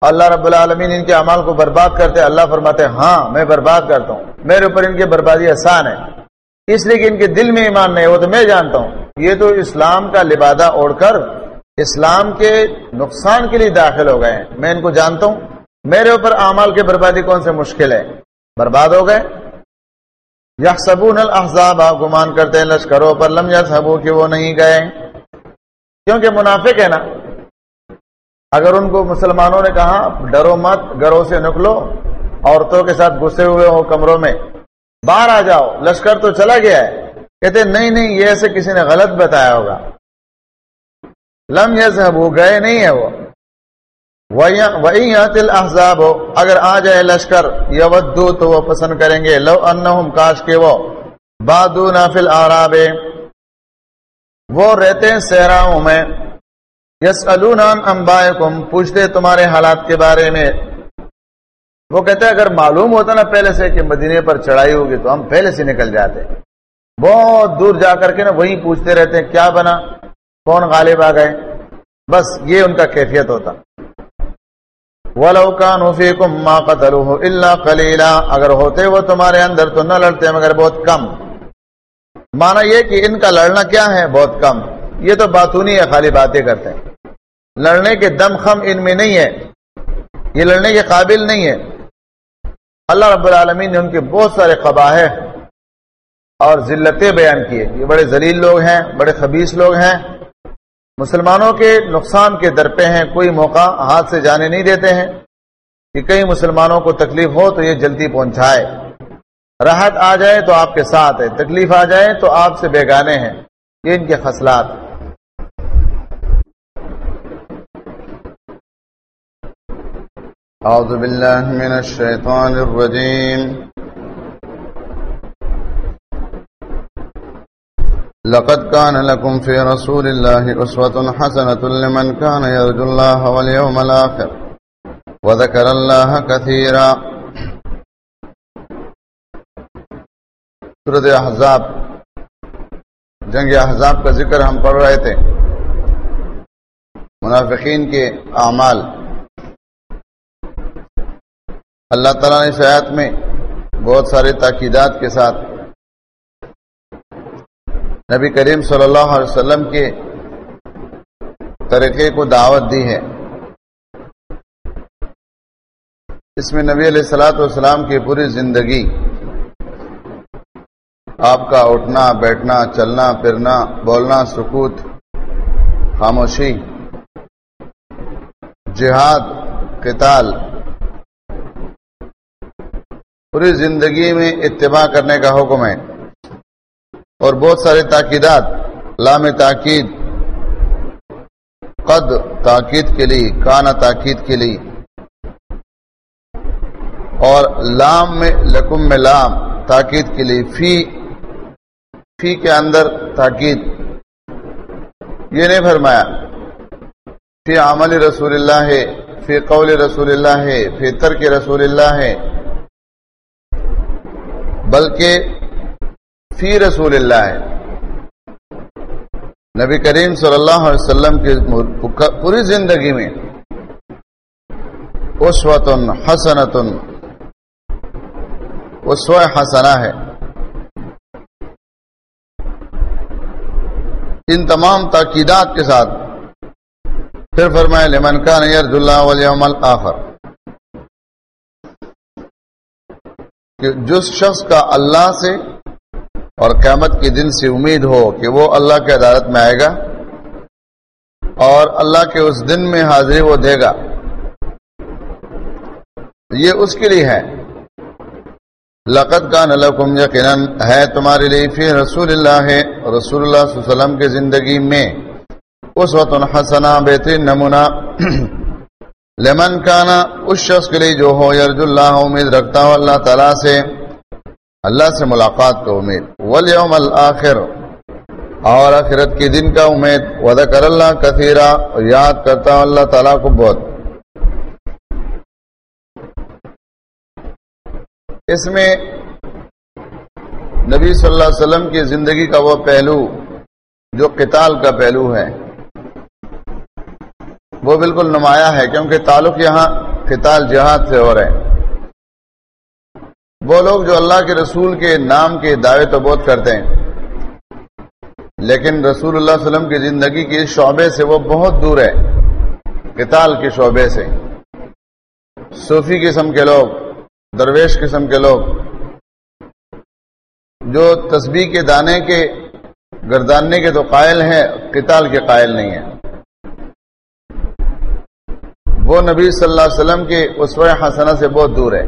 اللہ رب العالمین ان کے اعمال کو برباد کرتے، اللہ فرماتے ہاں میں برباد کرتا ہوں۔ میرے اوپر ان کی بربادی آسان ہے۔ اس لیے کہ ان کے دل میں ایمان نہیں، وہ تو میں جانتا ہوں۔ یہ تو اسلام کا لبادہ اوڑھ کر اسلام کے نقصان کے لیے داخل ہو گئے ہیں۔ میں ان کو جانتا ہوں۔ میرے اوپر اعمال کی بربادی کون سے مشکل ہے؟ برباد ہو گئے۔ یا سبون الحضاب گمان کرتے ہیں، لشکروں پر لم یا کہ وہ نہیں گئے۔ کیونکہ منافق ہے نا۔ اگر ان کو مسلمانوں نے کہا، ڈرو مت، گھروں سے نکلو، عورتوں کے ساتھ گسے ہوئے ہو کمروں میں۔ باہر آ جاؤ، لشکر تو چلا گیا ہے۔ کہتے، نہیں نہیں، یہ ایسے کسی نے غلط بتایا ہوگا۔ لم یز وہ گئے نہیں ہے وہ۔ وہی تل احزاب ہو اگر آ جائے لشکر یا تو وہ پسند کریں گے۔ لو ان کاش کے وہ۔ بادو نافل آراب وہ رہتے ہیں صحراؤں میں۔ یس امبائے کم پوچھتے تمہارے حالات کے بارے میں۔ وہ کہتے ہیں، اگر معلوم ہوتا نا پہلے سے کہ مدینے پر چڑھائی ہوگی تو ہم پہلے سے نکل جاتے۔ بہت دور جا کر کے نا وہی پوچھتے رہتے ہیں، کیا بنا؟ کون غالب آ گئے؟ بس یہ ان کا کیفیت ہوتا۔ اللہ کلیلا اگر ہوتے وہ تمہارے اندر تو نہ لڑتے مگر بہت کم۔ مانا یہ کہ ان کا لڑنا کیا ہے؟ بہت کم۔ یہ تو باتونی ہے، خالی باتیں کرتے ہیں۔ لڑنے کے دم خم ان میں نہیں ہے۔ یہ لڑنے کے قابل نہیں ہے۔ اللہ رب العالمین نے ان کے بہت سارے قباہ اور ذلتیں بیان کیے۔ یہ بڑے ذلیل لوگ ہیں، بڑے خبیص لوگ ہیں۔ مسلمانوں کے نقصان کے درپے ہیں، کوئی موقع ہاتھ سے جانے نہیں دیتے ہیں۔ کہ کئی مسلمانوں کو تکلیف ہو تو یہ جلدی پہنچائے۔ راحت آ جائے تو آپ کے ساتھ ہے، تکلیف آ جائے تو آپ سے بیگانے ہیں۔ یہ ان کے خصلات۔ أعوذ بالله من الشيطان الرجيم. لقد كان لكم في رسول الله أسوة حسنة لمن كان يرجو الله واليوم الآخر، وذكر الله كثيرا. صورت احزاب جنگ احزاب کا ذکر ہم پڑھ رہے تھے، منافقین کے اعمال۔ اللہ تعالیٰ نے شاید میں بہت سارے تاکیدات کے ساتھ نبی کریم صلی اللہ علیہ وسلم کے طریقے کو دعوت دی ہے۔ اس میں نبی علیہ السلاۃ والسلام کی پوری زندگی آپ کا اٹھنا، بیٹھنا، چلنا، پھرنا، بولنا، سکوت، خاموشی، جہاد، قتال پوری زندگی میں اتباع کرنے کا حکم ہے۔ اور بہت سارے تاکیدات، لام تاکید، قد تاکید کے لیے کانا تاکید کے لیے۔ اور لام میں، لکم میں لام تاکید کے لیے، فی فی کے اندر تاکید۔ یہ نہیں فرمایا۔ فی عمل رسول اللہ ہے فی قول رسول اللہ ہے فی ترک رسول اللہ ہے بلکہ فی رسول اللہ ہے۔ نبی کریم صلی اللہ علیہ وسلم کی پوری زندگی میں اسوتن حسنتن اسو حسنا ہے۔ ان تمام تاکیدات کے ساتھ پھر فرمائے، لمن کا نیرج اللہ والیوم آخر کہ جس شخص کا اللہ سے اور قیامت کے دن سے امید ہو کہ وہ اللہ کے عدالت میں آئے گا اور اللہ کے اس دن میں حاضری وہ دے گا، یہ اس کے لیے ہے۔ لقت کا نلکم یقیناً، ہے تمہارے لیے فی رسول اللہ ہے رسول اللہ صلی اللہ علیہ وسلم کے زندگی میں۔ اس وقت حسنا، بہترین نمونہ۔ لمن کانا، اس شخص کے لیے جو ہو یرج اللہ، امید رکھتا ہو اللہ تعالیٰ سے، اللہ سے ملاقات کا امید۔ ولیوم الآخر اور آخرت کے دن کا امید۔ وذکر اللہ کثیرہ یاد کرتا ہوں اللہ تعالیٰ کو بہت۔ اس میں نبی صلی اللہ علیہ وسلم کی زندگی کا وہ پہلو، جو قتال کا پہلو ہے۔ وہ بالکل نمایاں ہے کیونکہ تعلق یہاں قتال جہاد سے ہو رہے وہ لوگ جو اللہ کے رسول کے نام کے دعوے تو بہت کرتے ہیں۔ لیکن رسول اللہ علیہ وسلم کی زندگی کے شعبے سے وہ بہت دور ہے۔ قتال کے شعبے سے۔ صوفی قسم کے لوگ، درویش قسم کے لوگ۔ جو تسبیح کے دانے کے گرداننے کے تو قائل ہیں، قتال کے قائل نہیں ہیں۔ وہ نبی صلی اللہ علیہ وسلم کے اسوہ حسنہ سے بہت دور ہے۔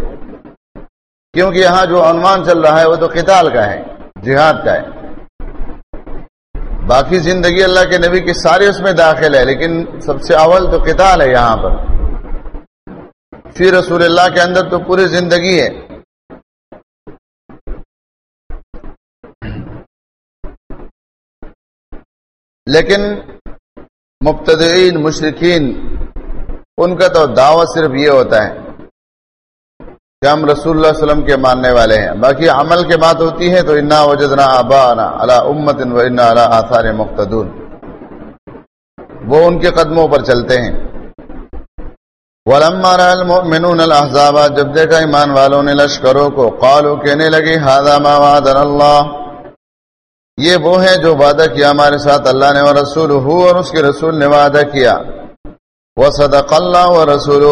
کیونکہ یہاں جو عنوان چل رہا ہے وہ تو قتال کا ہے، جہاد کا ہے۔ باقی زندگی اللہ کے نبی کی سارے اس میں داخل ہے، لیکن سب سے اول تو قتال ہے یہاں پر۔ فی رسول اللہ کے اندر تو پوری زندگی ہے۔ لیکن مبتدئین مشرقین ان کا تو دعوت صرف یہ ہوتا ہے کہ ہم رسول اللہ علیہ وسلم کے ماننے والے ہیں۔ باقی عمل کے بات ہوتی ہے تو انا وجدنا ابانا اللہ امت و انا اللہ آثار مختدون وہ ان کے قدموں پر چلتے ہیں۔ ولما را المؤمنون الاحزاب جب دیکھا ایمان والوں نے لشکروں کو قالو کہنے لگے هذا ما وعدنا اللہ یہ وہ ہے جو وعدہ کیا ہمارے ساتھ، اللہ نے ورسول ہو اور اس کے رسول نے وعدہ کیا۔ وصدق اللہ ورسول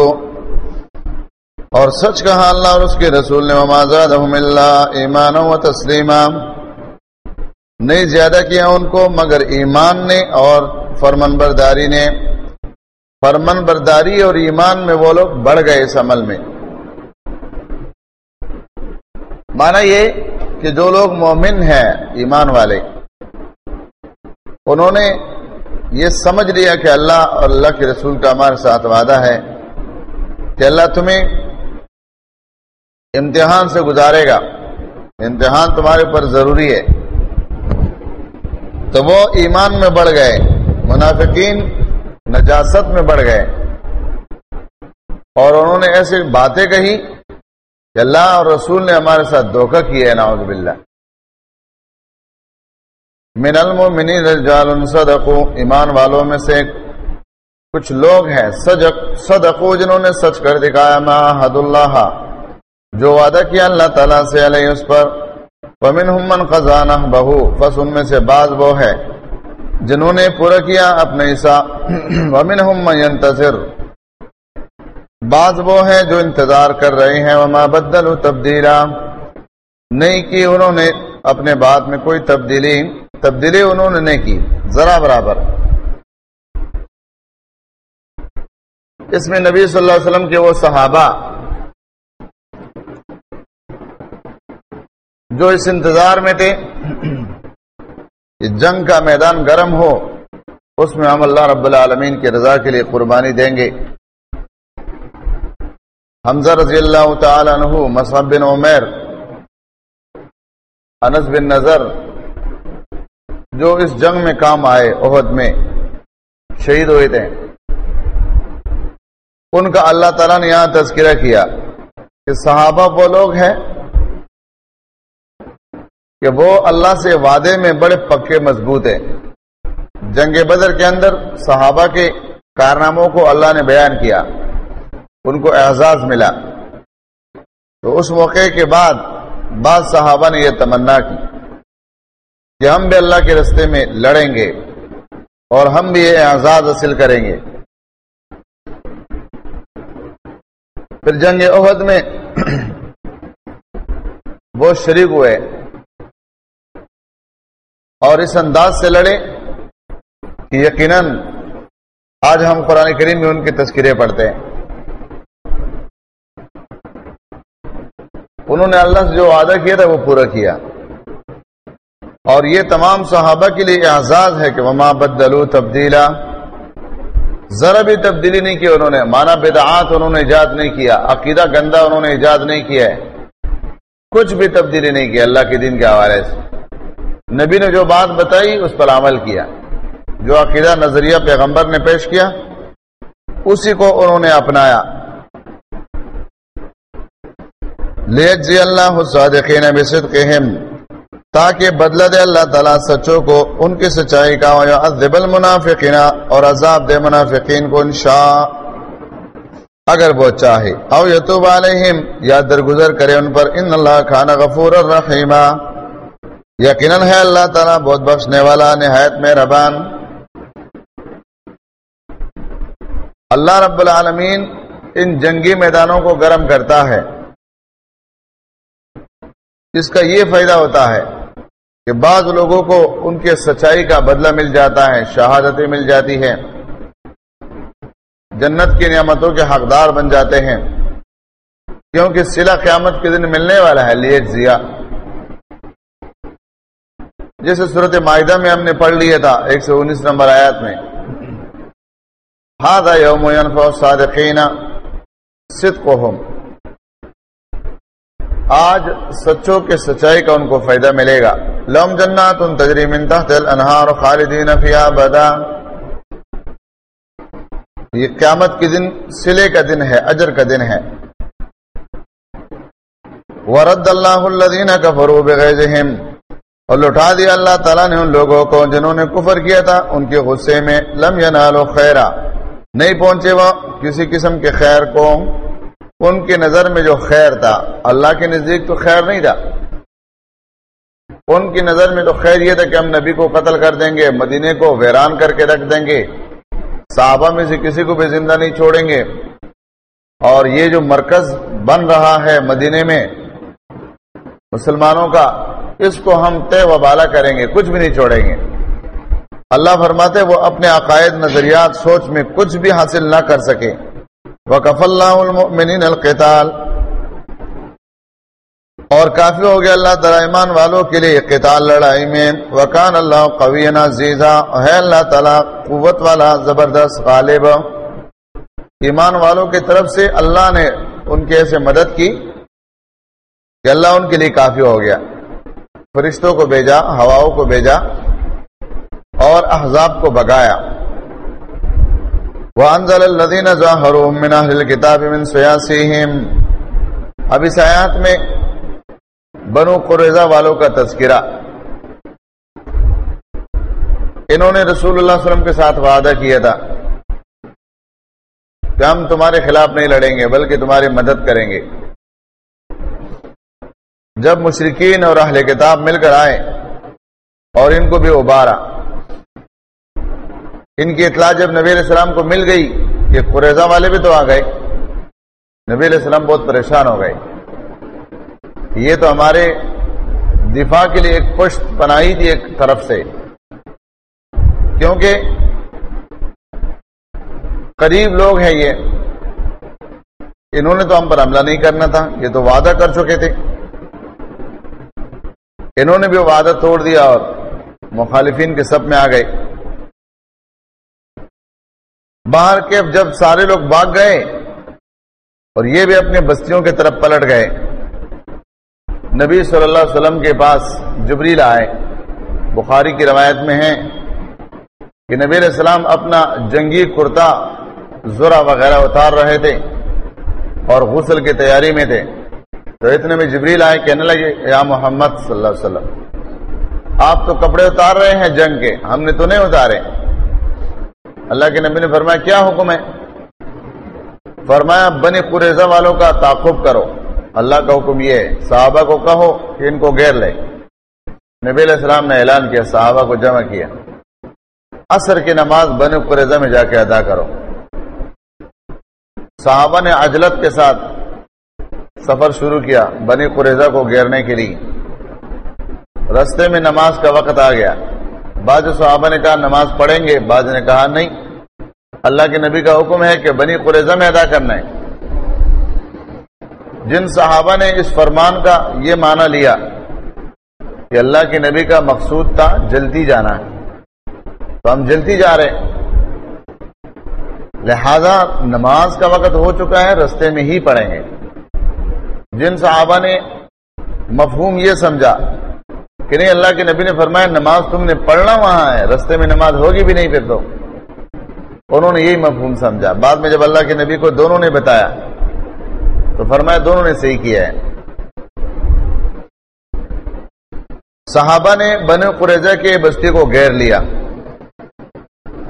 اور سچ کہا اللہ اور اس کے رسول نے، وما زادهم الا ایمانا وتسلیما نہیں زیادہ کیا ان کو، مگر ایمان نے اور فرمان برداری نے۔ فرمن برداری اور ایمان میں وہ لوگ بڑھ گئے اس عمل میں۔ مانا یہ کہ جو لوگ مومن ہیں، ایمان والے، انہوں نے یہ سمجھ لیا کہ اللہ اور اللہ کے رسول کا ہمارے ساتھ وعدہ ہے کہ اللہ تمہیں امتحان سے گزارے گا۔ امتحان تمہارے پر ضروری ہے۔ تو وہ ایمان میں بڑھ گئے، منافقین نجاست میں بڑھ گئے۔ اور انہوں نے ایسی باتیں کہی کہ اللہ اور رسول نے ہمارے ساتھ دھوکہ کیا ہے ناؤز باللہ۔ من المؤمنین رجال صدقوا ایمان والوں میں سے کچھ لوگ ہیں، صدق صدقوا جنہوں نے سچ کر دکھایا، ما حد اللہ، جو وعدہ کیا اللہ تعالیٰ سے علیہ اس پر ومنهم من خزانہ بہو بس ان میں سے بعض وہ ہے جنہوں نے پورا کیا اپنے حصہ ومنهم من ينتصر بعض وہ ہیں جو انتظار کر رہے ہیں، وما بدلوا تبدیلا، نہیں کی انہوں نے اپنے بات میں کوئی تبدیلی تبدیلی انہوں نے نہیں کی، ذرا برابر۔ اس میں نبی صلی اللہ علیہ وسلم کے وہ صحابہ جو اس انتظار میں تھے کہ جنگ کا میدان گرم ہو، اس میں ہم اللہ رب العالمین کی رضا کے لیے قربانی دیں گے۔ حمزہ رضی اللہ تعالی عنہ مصحب بن عمیر انس بن نظر جو اس جنگ میں کام آئے عہد میں شہید ہوئے تھے۔ ان کا اللہ تعالیٰ نے یہاں تذکرہ کیا کہ صحابہ وہ لوگ ہیں کہ وہ اللہ سے وعدے میں بڑے پکے مضبوط ہیں۔ جنگ بدر کے اندر صحابہ کے کارناموں کو اللہ نے بیان کیا، ان کو اعزاز ملا۔ تو اس موقع کے بعد بعض صحابہ نے یہ تمنا کی۔ کہ ہم بھی اللہ کے رستے میں لڑیں گے اور ہم بھی یہ اعزاز حاصل کریں گے۔ پھر جنگ عہد میں وہ شریک ہوئے اور اس انداز سے لڑے کہ یقیناً آج ہم قرآن کریم میں ان کی تذکریں پڑھتے ہیں۔ انہوں نے اللہ سے جو وعدہ کیا تھا وہ پورا کیا۔ اور یہ تمام صحابہ کے لیے اعزاز ہے کہ وما بدلو تبدیلا ذرا بھی تبدیلی نہیں کی انہوں نے مانا بدعات انہوں نے ایجاد نہیں کیا، عقیدہ گندا انہوں نے ایجاد نہیں کیا ہے۔ کچھ بھی تبدیلی نہیں کی، اللہ کے دین کے حوالے سے۔ نبی نے جو بات بتائی، اس پر عمل کیا۔ جو عقیدہ نظریہ پیغمبر نے پیش کیا، اسی کو انہوں نے اپنایا۔ لیجزی اللہ صادقین بصدقہم۔ تاکہ بدلہ دے اللہ تعالیٰ سچوں کو، ان کی سچائی کا ویعذب المنافقین اور عذاب دے منافقین کو انشاء۔ اگر وہ چاہے، او یتوب علیہم، یا درگزر کرے ان پر، ان اللہ کھانا غفور الرحیم۔ یقیناً ہے اللہ تعالیٰ بہت بخشنے والا، نہایت مہربان۔ اللہ رب العالمین ان جنگی میدانوں کو گرم کرتا ہے۔ اس کا یہ فائدہ ہوتا ہے کہ بعض لوگوں کو ان کے سچائی کا بدلہ مل جاتا ہے، شہادتیں مل جاتی ہیں۔ جنت کی نعمتوں کے حقدار بن جاتے ہیں۔ کیونکہ سلا قیامت کے دن ملنے والا ہے لیٹ زیا جیسے صورت معاہدہ میں ہم نے پڑھ لیا تھا، ایک سو انیس نمبر آیات میں۔ ہاد یوم صادقین صدقہم۔ آج سچوں کے سچائی کا ان کو فائدہ ملے گا. لم جنات ان تجری من تحت الانہار خالدین فیہا بدا یہ قیامت کے دن، سلے کا دن ہے، اجر کا دن ہے. ورد اللہ الذین کفروا بغیظہم اور لٹا دیا اللہ تعالیٰ نے ان لوگوں کو جنہوں نے کفر کیا تھا، ان کے غصے میں لم ینالو خیرہ نہیں پہنچے وہ کسی قسم کے خیر کو ان کی نظر میں جو خیر تھا، اللہ کے نزدیک تو خیر نہیں تھا۔ ان کی نظر میں تو خیر یہ تھا کہ ہم نبی کو قتل کر دیں گے، مدینے کو ویران کر کے رکھ دیں گے۔ صحابہ میں سے کسی کو بھی زندہ نہیں چھوڑیں گے۔ اور یہ جو مرکز بن رہا ہے مدینے میں، مسلمانوں کا، اس کو ہم طے و بالا کریں گے، کچھ بھی نہیں چھوڑیں گے۔ اللہ فرماتے وہ اپنے عقائد، نظریات، سوچ میں کچھ بھی حاصل نہ کر سکے۔ وکف اللہ المؤمنین القتال۔ اور کافی ہو گیا اللہ تعالیٰ ایمان والوں کے لیے قتال لڑائی میں۔ وکان اللہ قوی عزیزہ ہے اللہ تعالیٰ، قوت والا، زبردست، غالب۔ ایمان والوں کی طرف سے اللہ نے ان کے ایسے مدد کی کہ اللہ ان کے لیے کافی ہو گیا۔ فرشتوں کو بھیجا، ہواؤں کو بھیجا اور احزاب کو بگایا وانزل الذين ظاهروا من اهل الكتاب من سياسيهم اب اس آیات میں بنو قریظہ والوں کا تذکرہ۔ انہوں نے رسول اللہ علیہ وسلم کے ساتھ وعدہ کیا تھا کہ ہم تمہارے خلاف نہیں لڑیں گے، بلکہ تمہاری مدد کریں گے۔ جب مشرقین اور اہل کتاب مل کر آئے اور ان کو بھی ابارا ان کی اطلاع جب نبی علیہ السلام کو مل گئی کہ قریضہ والے بھی تو آ گئے، نبی علیہ السلام بہت پریشان ہو گئے۔ یہ تو ہمارے دفاع کے لیے ایک پشت پناہی تھی ایک طرف سے۔ کیونکہ قریب لوگ ہیں یہ۔ انہوں نے تو ہم پر حملہ نہیں کرنا تھا، یہ تو وعدہ کر چکے تھے۔ انہوں نے بھی وعدہ توڑ دیا اور مخالفین کے سب میں آ گئے۔ باہر کے جب سارے لوگ بھاگ گئے اور یہ بھی اپنے بستیوں کی طرف پلٹ گئے۔ نبی صلی اللہ علیہ وسلم کے پاس جبریل آئے۔ بخاری کی روایت میں ہے کہ نبی علیہ السلام اپنا جنگی کرتا ذرا وغیرہ اتار رہے تھے اور غسل کی تیاری میں تھے۔ تو اتنے میں جبریل آئے، کہنے لگے، یا محمد صلی اللہ علیہ وسلم، آپ تو کپڑے اتار رہے ہیں جنگ کے، ہم نے تو نہیں اتارے۔ اللہ کے نبی نے فرمایا، کیا حکم ہے؟ فرمایا، بنی قریضہ والوں کا تعقب کرو۔ اللہ کا حکم یہ ہے، صحابہ کو کہو کہ ان کو گیر لے۔ نبی علیہ السلام نے اعلان کیا، صحابہ کو جمع کیا۔ عصر کی نماز بنی قریضہ میں جا کے ادا کرو۔ صحابہ نے عجلت کے ساتھ سفر شروع کیا بنی قریضہ کو گیرنے کے لیے۔ رستے میں نماز کا وقت آ گیا۔ بعض صحابہ نے کہا نماز پڑھیں گے، بعض نے کہا نہیں۔ اللہ کے نبی کا حکم ہے کہ بنی قریضہ میں ادا کرنا ہے۔ جن صحابہ نے اس فرمان کا یہ معنی لیا کہ اللہ کے نبی کا مقصود تھا جلدی جانا۔ ہے تو ہم جلدی جا رہے ہیں۔ لہذا نماز کا وقت ہو چکا ہے، رستے میں ہی پڑھیں گے۔ جن صحابہ نے مفہوم یہ سمجھا کہ نہیں اللہ کے نبی نے فرمایا نماز تم نے پڑھنا وہاں ہے، رستے میں نماز ہوگی بھی نہیں پھر تو۔ انہوں نے یہی مفہوم سمجھا۔ بعد میں جب اللہ کے نبی کو دونوں نے بتایا، تو فرمایا دونوں نے صحیح کیا ہے۔ صحابہ نے بن قریضہ کے بستی کو گیر لیا۔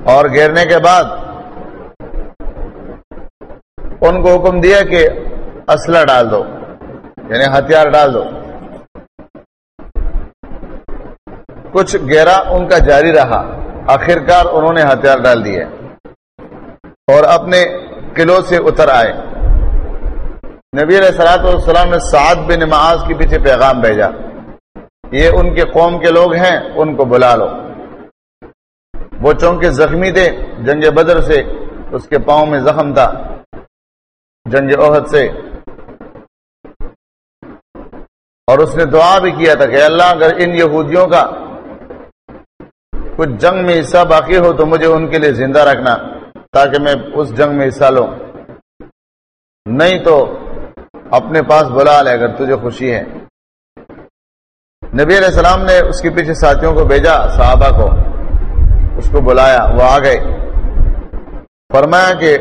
اور گیرنے کے بعد ان کو حکم دیا کہ اسلحہ ڈال دو یعنی ہتھیار ڈال دو۔ کچھ گہرا ان کا جاری رہا۔ آخرکار انہوں نے ہتھیار ڈال دیے۔ اور اپنے قلعوں سے اتر آئے۔ نبی علیہ سلاۃ والسلام نے سعد بن معاذ کے پیچھے پیغام بھیجا۔ یہ ان کے قوم کے لوگ ہیں، ان کو بلا لو۔ وہ چونکہ زخمی تھے، جنگ بدر سے اس کے پاؤں میں زخم تھا۔ جنگ عہد سے۔ اور اس نے دعا بھی کیا تھا کہ اللہ اگر ان یہودیوں کا کچھ جنگ میں حصہ باقی ہو تو مجھے ان کے لیے زندہ رکھنا تاکہ میں اس جنگ میں حصہ لوں۔ نہیں تو اپنے پاس بلا لے اگر تجھے خوشی ہے۔ نبی علیہ السلام نے اس کے پیچھے ساتھیوں کو بھیجا، صحابہ کو۔ اس کو بلایا، وہ آ گئے۔ فرمایا کہ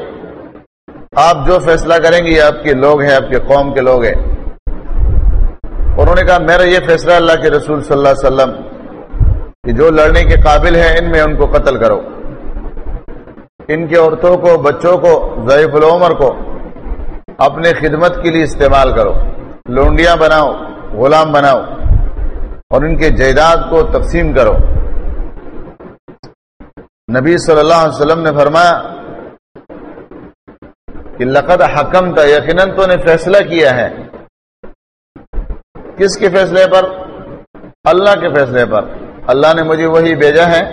آپ جو فیصلہ کریں گے، یہ آپ کے لوگ ہیں، آپ کے قوم کے لوگ ہیں۔ انہوں نے کہا، میرا یہ فیصلہ اللہ کے رسول صلی اللہ علیہ وسلم کہ جو لڑنے کے قابل ہیں ان میں ان کو قتل کرو۔ ان کے عورتوں کو، بچوں کو، ضعیف العمر کو اپنے خدمت کے لیے استعمال کرو۔ لونڈیاں بناؤ، غلام بناؤ اور ان کے جائیداد کو تقسیم کرو۔ نبی صلی اللہ علیہ وسلم نے فرمایا کہ لقد حکم تھا یقیناً تو نے فیصلہ کیا ہے۔ کس کے فیصلے پر؟ اللہ کے فیصلے پر۔ اللہ نے مجھے وہی بھیجا ہے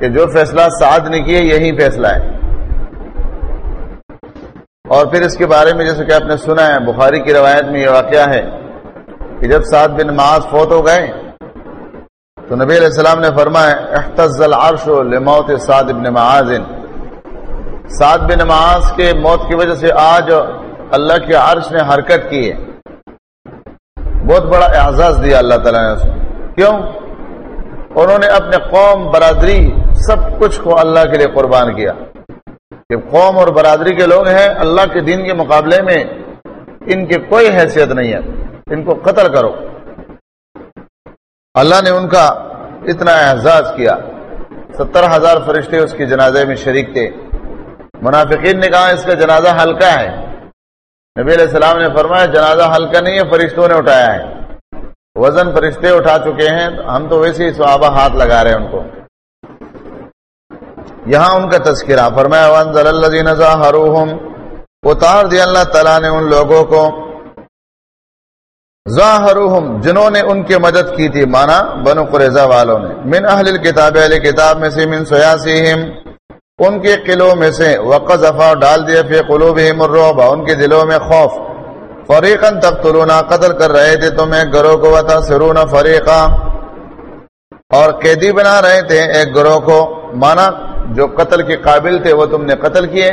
کہ جو فیصلہ سعد نے کیا، یہی فیصلہ ہے۔ اور پھر اس کے بارے میں جیسے کہ آپ نے سنا ہے، بخاری کی روایت میں یہ واقعہ ہے کہ جب سعد بن معاذ فوت ہو گئے، تو نبی علیہ السلام نے فرمایا، احتز العرش لموت سعد بن معاذ۔ سعد بن معاذ کے موت کی وجہ سے آج اللہ کے عرش نے حرکت کی ہے۔ بہت بڑا اعزاز دیا اللہ تعالیٰ نے اس کو۔ کیوں؟ انہوں نے اپنے قوم، برادری سب کچھ کو اللہ کے لیے قربان کیا۔ کہ قوم اور برادری کے لوگ ہیں، اللہ کے دین کے مقابلے میں ان کی کوئی حیثیت نہیں ہے۔ ان کو قتل کرو۔ اللہ نے ان کا اتنا اعزاز کیا۔ ستر ہزار فرشتے اس کی جنازے میں شریک تھے۔ منافقین نے کہا، اس کا جنازہ ہلکا ہے۔ نبی علیہ السلام نے فرمایا، جنازہ ہلکا نہیں ہے، فرشتوں نے اٹھایا ہے۔ وزن فرشتے اٹھا چکے ہیں، ہم تو ویسے ہی صحابہ ہاتھ لگا رہے ہیں ان کو۔ یہاں ان کا تذکرہ، فرمایا وانزل الذین ظاہروہم اتار دیا اللہ تعالیٰ نے ان لوگوں کو۔ ظاہروہم جنہوں نے ان کی مدد کی تھی، مانا بنو قریظہ والوں نے۔ من اہل الكتاب، اہل کتاب میں سے، من سیاسیہم۔ ان کے قلعوں میں سے وقت ڈال دیا فی قلوبہم الرعب۔ ان کے دلوں میں خوف۔ فریقن تقتلونا، قتل کر رہے تھے تمہیں گروہ کو وتاسرون فریقا اور قیدی بنا رہے تھے ایک گروہ کو، مانا جو قتل کے قابل تھے، وہ تم نے قتل کیے۔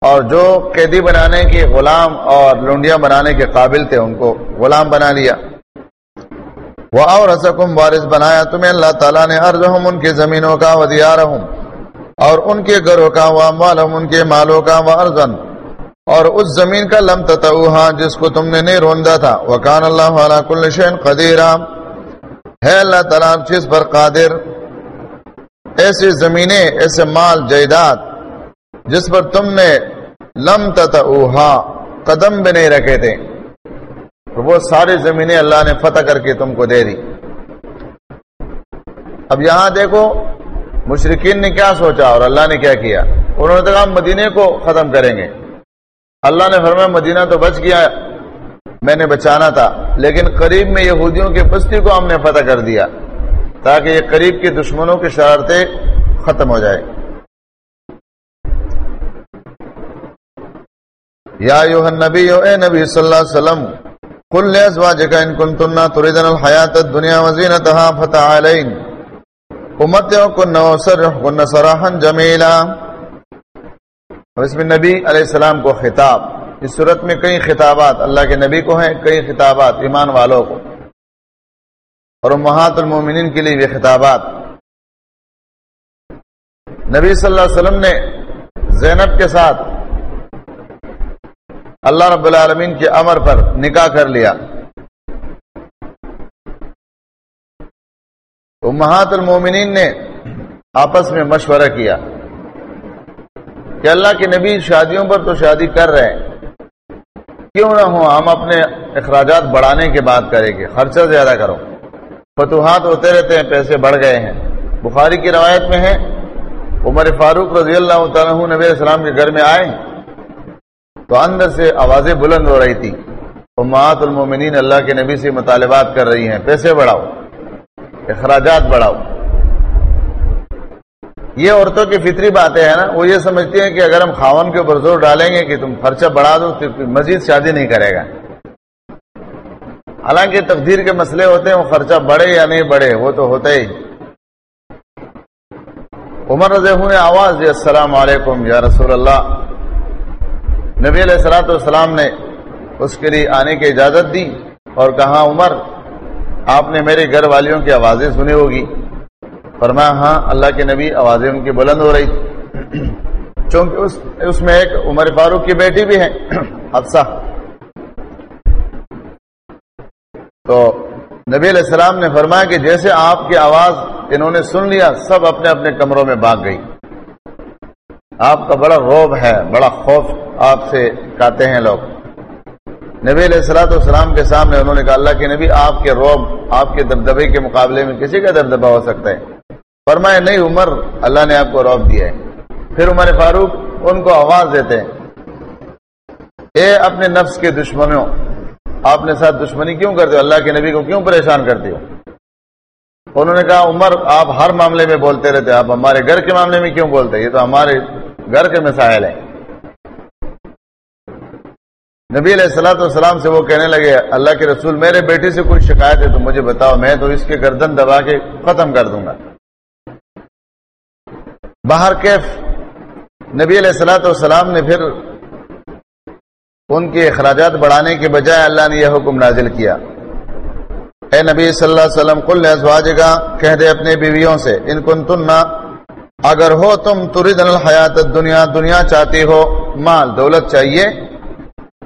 اور جو قیدی بنانے کے غلام اور لنڈیاں بنانے کے قابل تھے ان کو، غلام بنا لیا۔ وہ اور رسکم وارث بنایا تمہیں۔ اللہ تعالیٰ نے ارض ان کی زمینوں کا ودیار اور ان کے گھروں کا وہ مالم ان کے مالوں کا وہ ارزن اور اس زمین کا لم تتوہا جس کو تم نے نہیں روندا تھا۔ وہ کان اللہ علیہ کل شین قدیرہ ہے اللہ تعالیٰ چیز پر قادر۔ ایسی زمینیں، ایسے مال، جائیداد، جس پر تم نے لم تتعوہا قدم بھی نہیں رکھے تھے۔ وہ ساری زمینیں اللہ نے فتح کر کے تم کو دے دی۔ اب یہاں دیکھو مشرقین نے کیا سوچا اور اللہ نے کیا کیا۔ انہوں نے کہا ہم مدینے کو ختم کریں گے۔ اللہ نے فرمایا مدینہ تو بچ گیا، میں نے بچانا تھا، لیکن قریب میں یہودیوں کی بستی کو ہم نے فتح کر دیا تاکہ یہ قریب کے دشمنوں کی شرارتیں ختم ہو جائے یا یوہ نبی یو اے نبی صلی اللہ علیہ وسلم کل ازواجک ان کنتن تريدن الحیات الدنیا وزینتها فتعالین امتعکن وسرحکن سراحا جمیلا اس میں نبی علیہ السلام کو خطاب۔ اس صورت میں کئی خطابات اللہ کے نبی کو ہیں، کئی خطابات ایمان والوں کو۔ اور امہات المومنین کے لیے یہ خطابات۔ نبی صلی اللہ علیہ وسلم نے زینب کے ساتھ اللہ رب العالمین کے امر پر نکاح کر لیا۔ امہات المومنین نے آپس میں مشورہ کیا۔ کہ اللہ کے نبی شادیوں پر تو شادی کر رہے ہیں۔ کیوں نہ ہو ہم اپنے اخراجات بڑھانے کی بات کریں گے، خرچہ زیادہ کرو۔ فتوحات ہوتے رہتے ہیں، پیسے بڑھ گئے ہیں۔ بخاری کی روایت میں ہے، عمر فاروق رضی اللہ تعالیٰ نبی السلام کے گھر میں آئے، تو اندر سے آوازیں بلند ہو رہی تھی۔ امہات المومنین اللہ کے نبی سے مطالبات کر رہی ہیں، پیسے بڑھاؤ، اخراجات بڑھاؤ۔ یہ عورتوں کی فطری باتیں ہیں نا، وہ یہ سمجھتی ہیں کہ اگر ہم خاون کے اوپر زور ڈالیں گے کہ تم خرچہ بڑھا دو، تو مزید شادی نہیں کرے گا۔ حالانکہ تقدیر کے مسئلے ہوتے ہیں، وہ خرچہ بڑھے یا نہیں بڑھے، وہ تو ہوتا ہی۔ عمر رضی نے آواز دی، السلام علیکم یا رسول اللہ۔ نبی علیہ السلاۃ والسلام نے اس کے لیے آنے کی اجازت دی اور کہا، عمر، آپ نے میرے گھر والیوں کی آوازیں سنی ہوگی۔ فرمایا ہاں اللہ کے نبی آوازیں ان کی بلند ہو رہی تھی۔ چونکہ اس اس میں ایک عمر فاروق کی بیٹی بھی ہے حفصہ۔ تو نبی علیہ السلام نے فرمایا کہ جیسے آپ کی آواز انہوں نے سن لیا، سب اپنے اپنے کمروں میں بھاگ گئی۔ آپ کا بڑا روب ہے، بڑا خوف آپ سے کہتے ہیں لوگ۔ نبی علیہ السلاۃ والسلام کے سامنے انہوں نے کہا، اللہ کے نبی، آپ کے روب، آپ کے دبدبے کے مقابلے میں کسی کا دبدبا ہو سکتا ہے۔ فرمائے، نہیں عمر، اللہ نے آپ کو روب دیا ہے. پھر عمر فاروق ان کو آواز دیتے ہیں، اے اپنے نفس کے دشمنوں، آپ نے ساتھ دشمنی کیوں کرتے ہو؟ اللہ کے نبی کو کیوں پریشان کرتے ہو؟ انہوں نے کہا، عمر، آپ ہر معاملے میں بولتے رہتے آپ ہمارے گھر کے معاملے میں کیوں بولتے یہ تو ہمارے گھر کے مسائل ہیں. نبی علیہ السلاۃ والسلام سے وہ کہنے لگے، اللہ کے رسول، میرے بیٹی سے کوئی شکایت ہے تو مجھے بتاؤ، میں تو اس کے گردن دبا کے ختم کر دوں گا۔ باہر کیف نبی علیہ السلاۃ والسلام نے پھر ان کے اخراجات بڑھانے کے بجائے اللہ نے یہ حکم نازل کیا۔ اے نبی صلی اللہ علیہ وسلم کل ازواج کا کہہ دے اپنے بیویوں سے، ان کن تن اگر ہو تم ترید الحیات دنیا دنیا چاہتی ہو، مال، دولت چاہیے،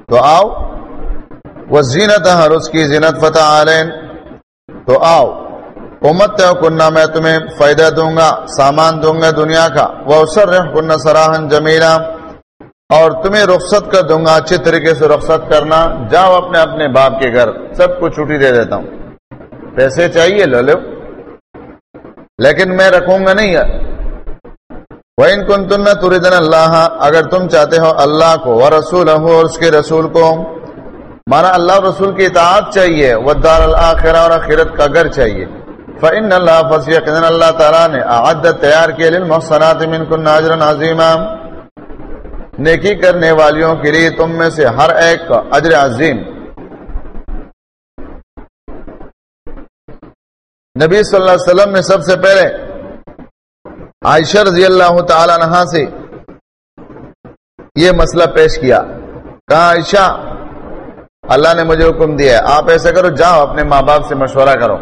تو آؤ۔ وہ زینت ہر اس کی زینت فتح عالین تو آؤ۔ امت کنہ میں تمہیں فائدہ دوں گا، سامان دوں گا دنیا کا۔ وہ سر کنہ سراہن جمیلا اور تمہیں رخصت کر دوں گا، اچھے طریقے سے رخصت کرنا۔ جاؤ اپنے اپنے باپ کے گھر، سب کو چھٹی دے دیتا ہوں۔ پیسے چاہیے لو لو۔ لیکن میں رکھوں گا نہیں۔ وہ ان کن تم تردن اللہ اگر تم چاہتے ہو اللہ کو وہ رسول ہو اور اس کے رسول کو، مانا اللہ رسول کی اطاعت چاہیے۔ وہ دار الآخرہ اور آخرت کا گھر چاہیے۔ فن اللہ فصیح اللہ تعالیٰ نے عدت تیار کیے للمحصنات من کن ناجر عظیمہ نیکی کرنے والیوں کے لیے تم میں سے ہر ایک کا اجر عظیم۔ نبی صلی اللہ علیہ وسلم نے سب سے پہلے عائشہ رضی اللہ تعالی عنہ سے یہ مسئلہ پیش کیا۔ کہا، عائشہ، اللہ نے مجھے حکم دیا ہے، آپ ایسا کرو، جاؤ اپنے ماں باپ سے مشورہ کرو۔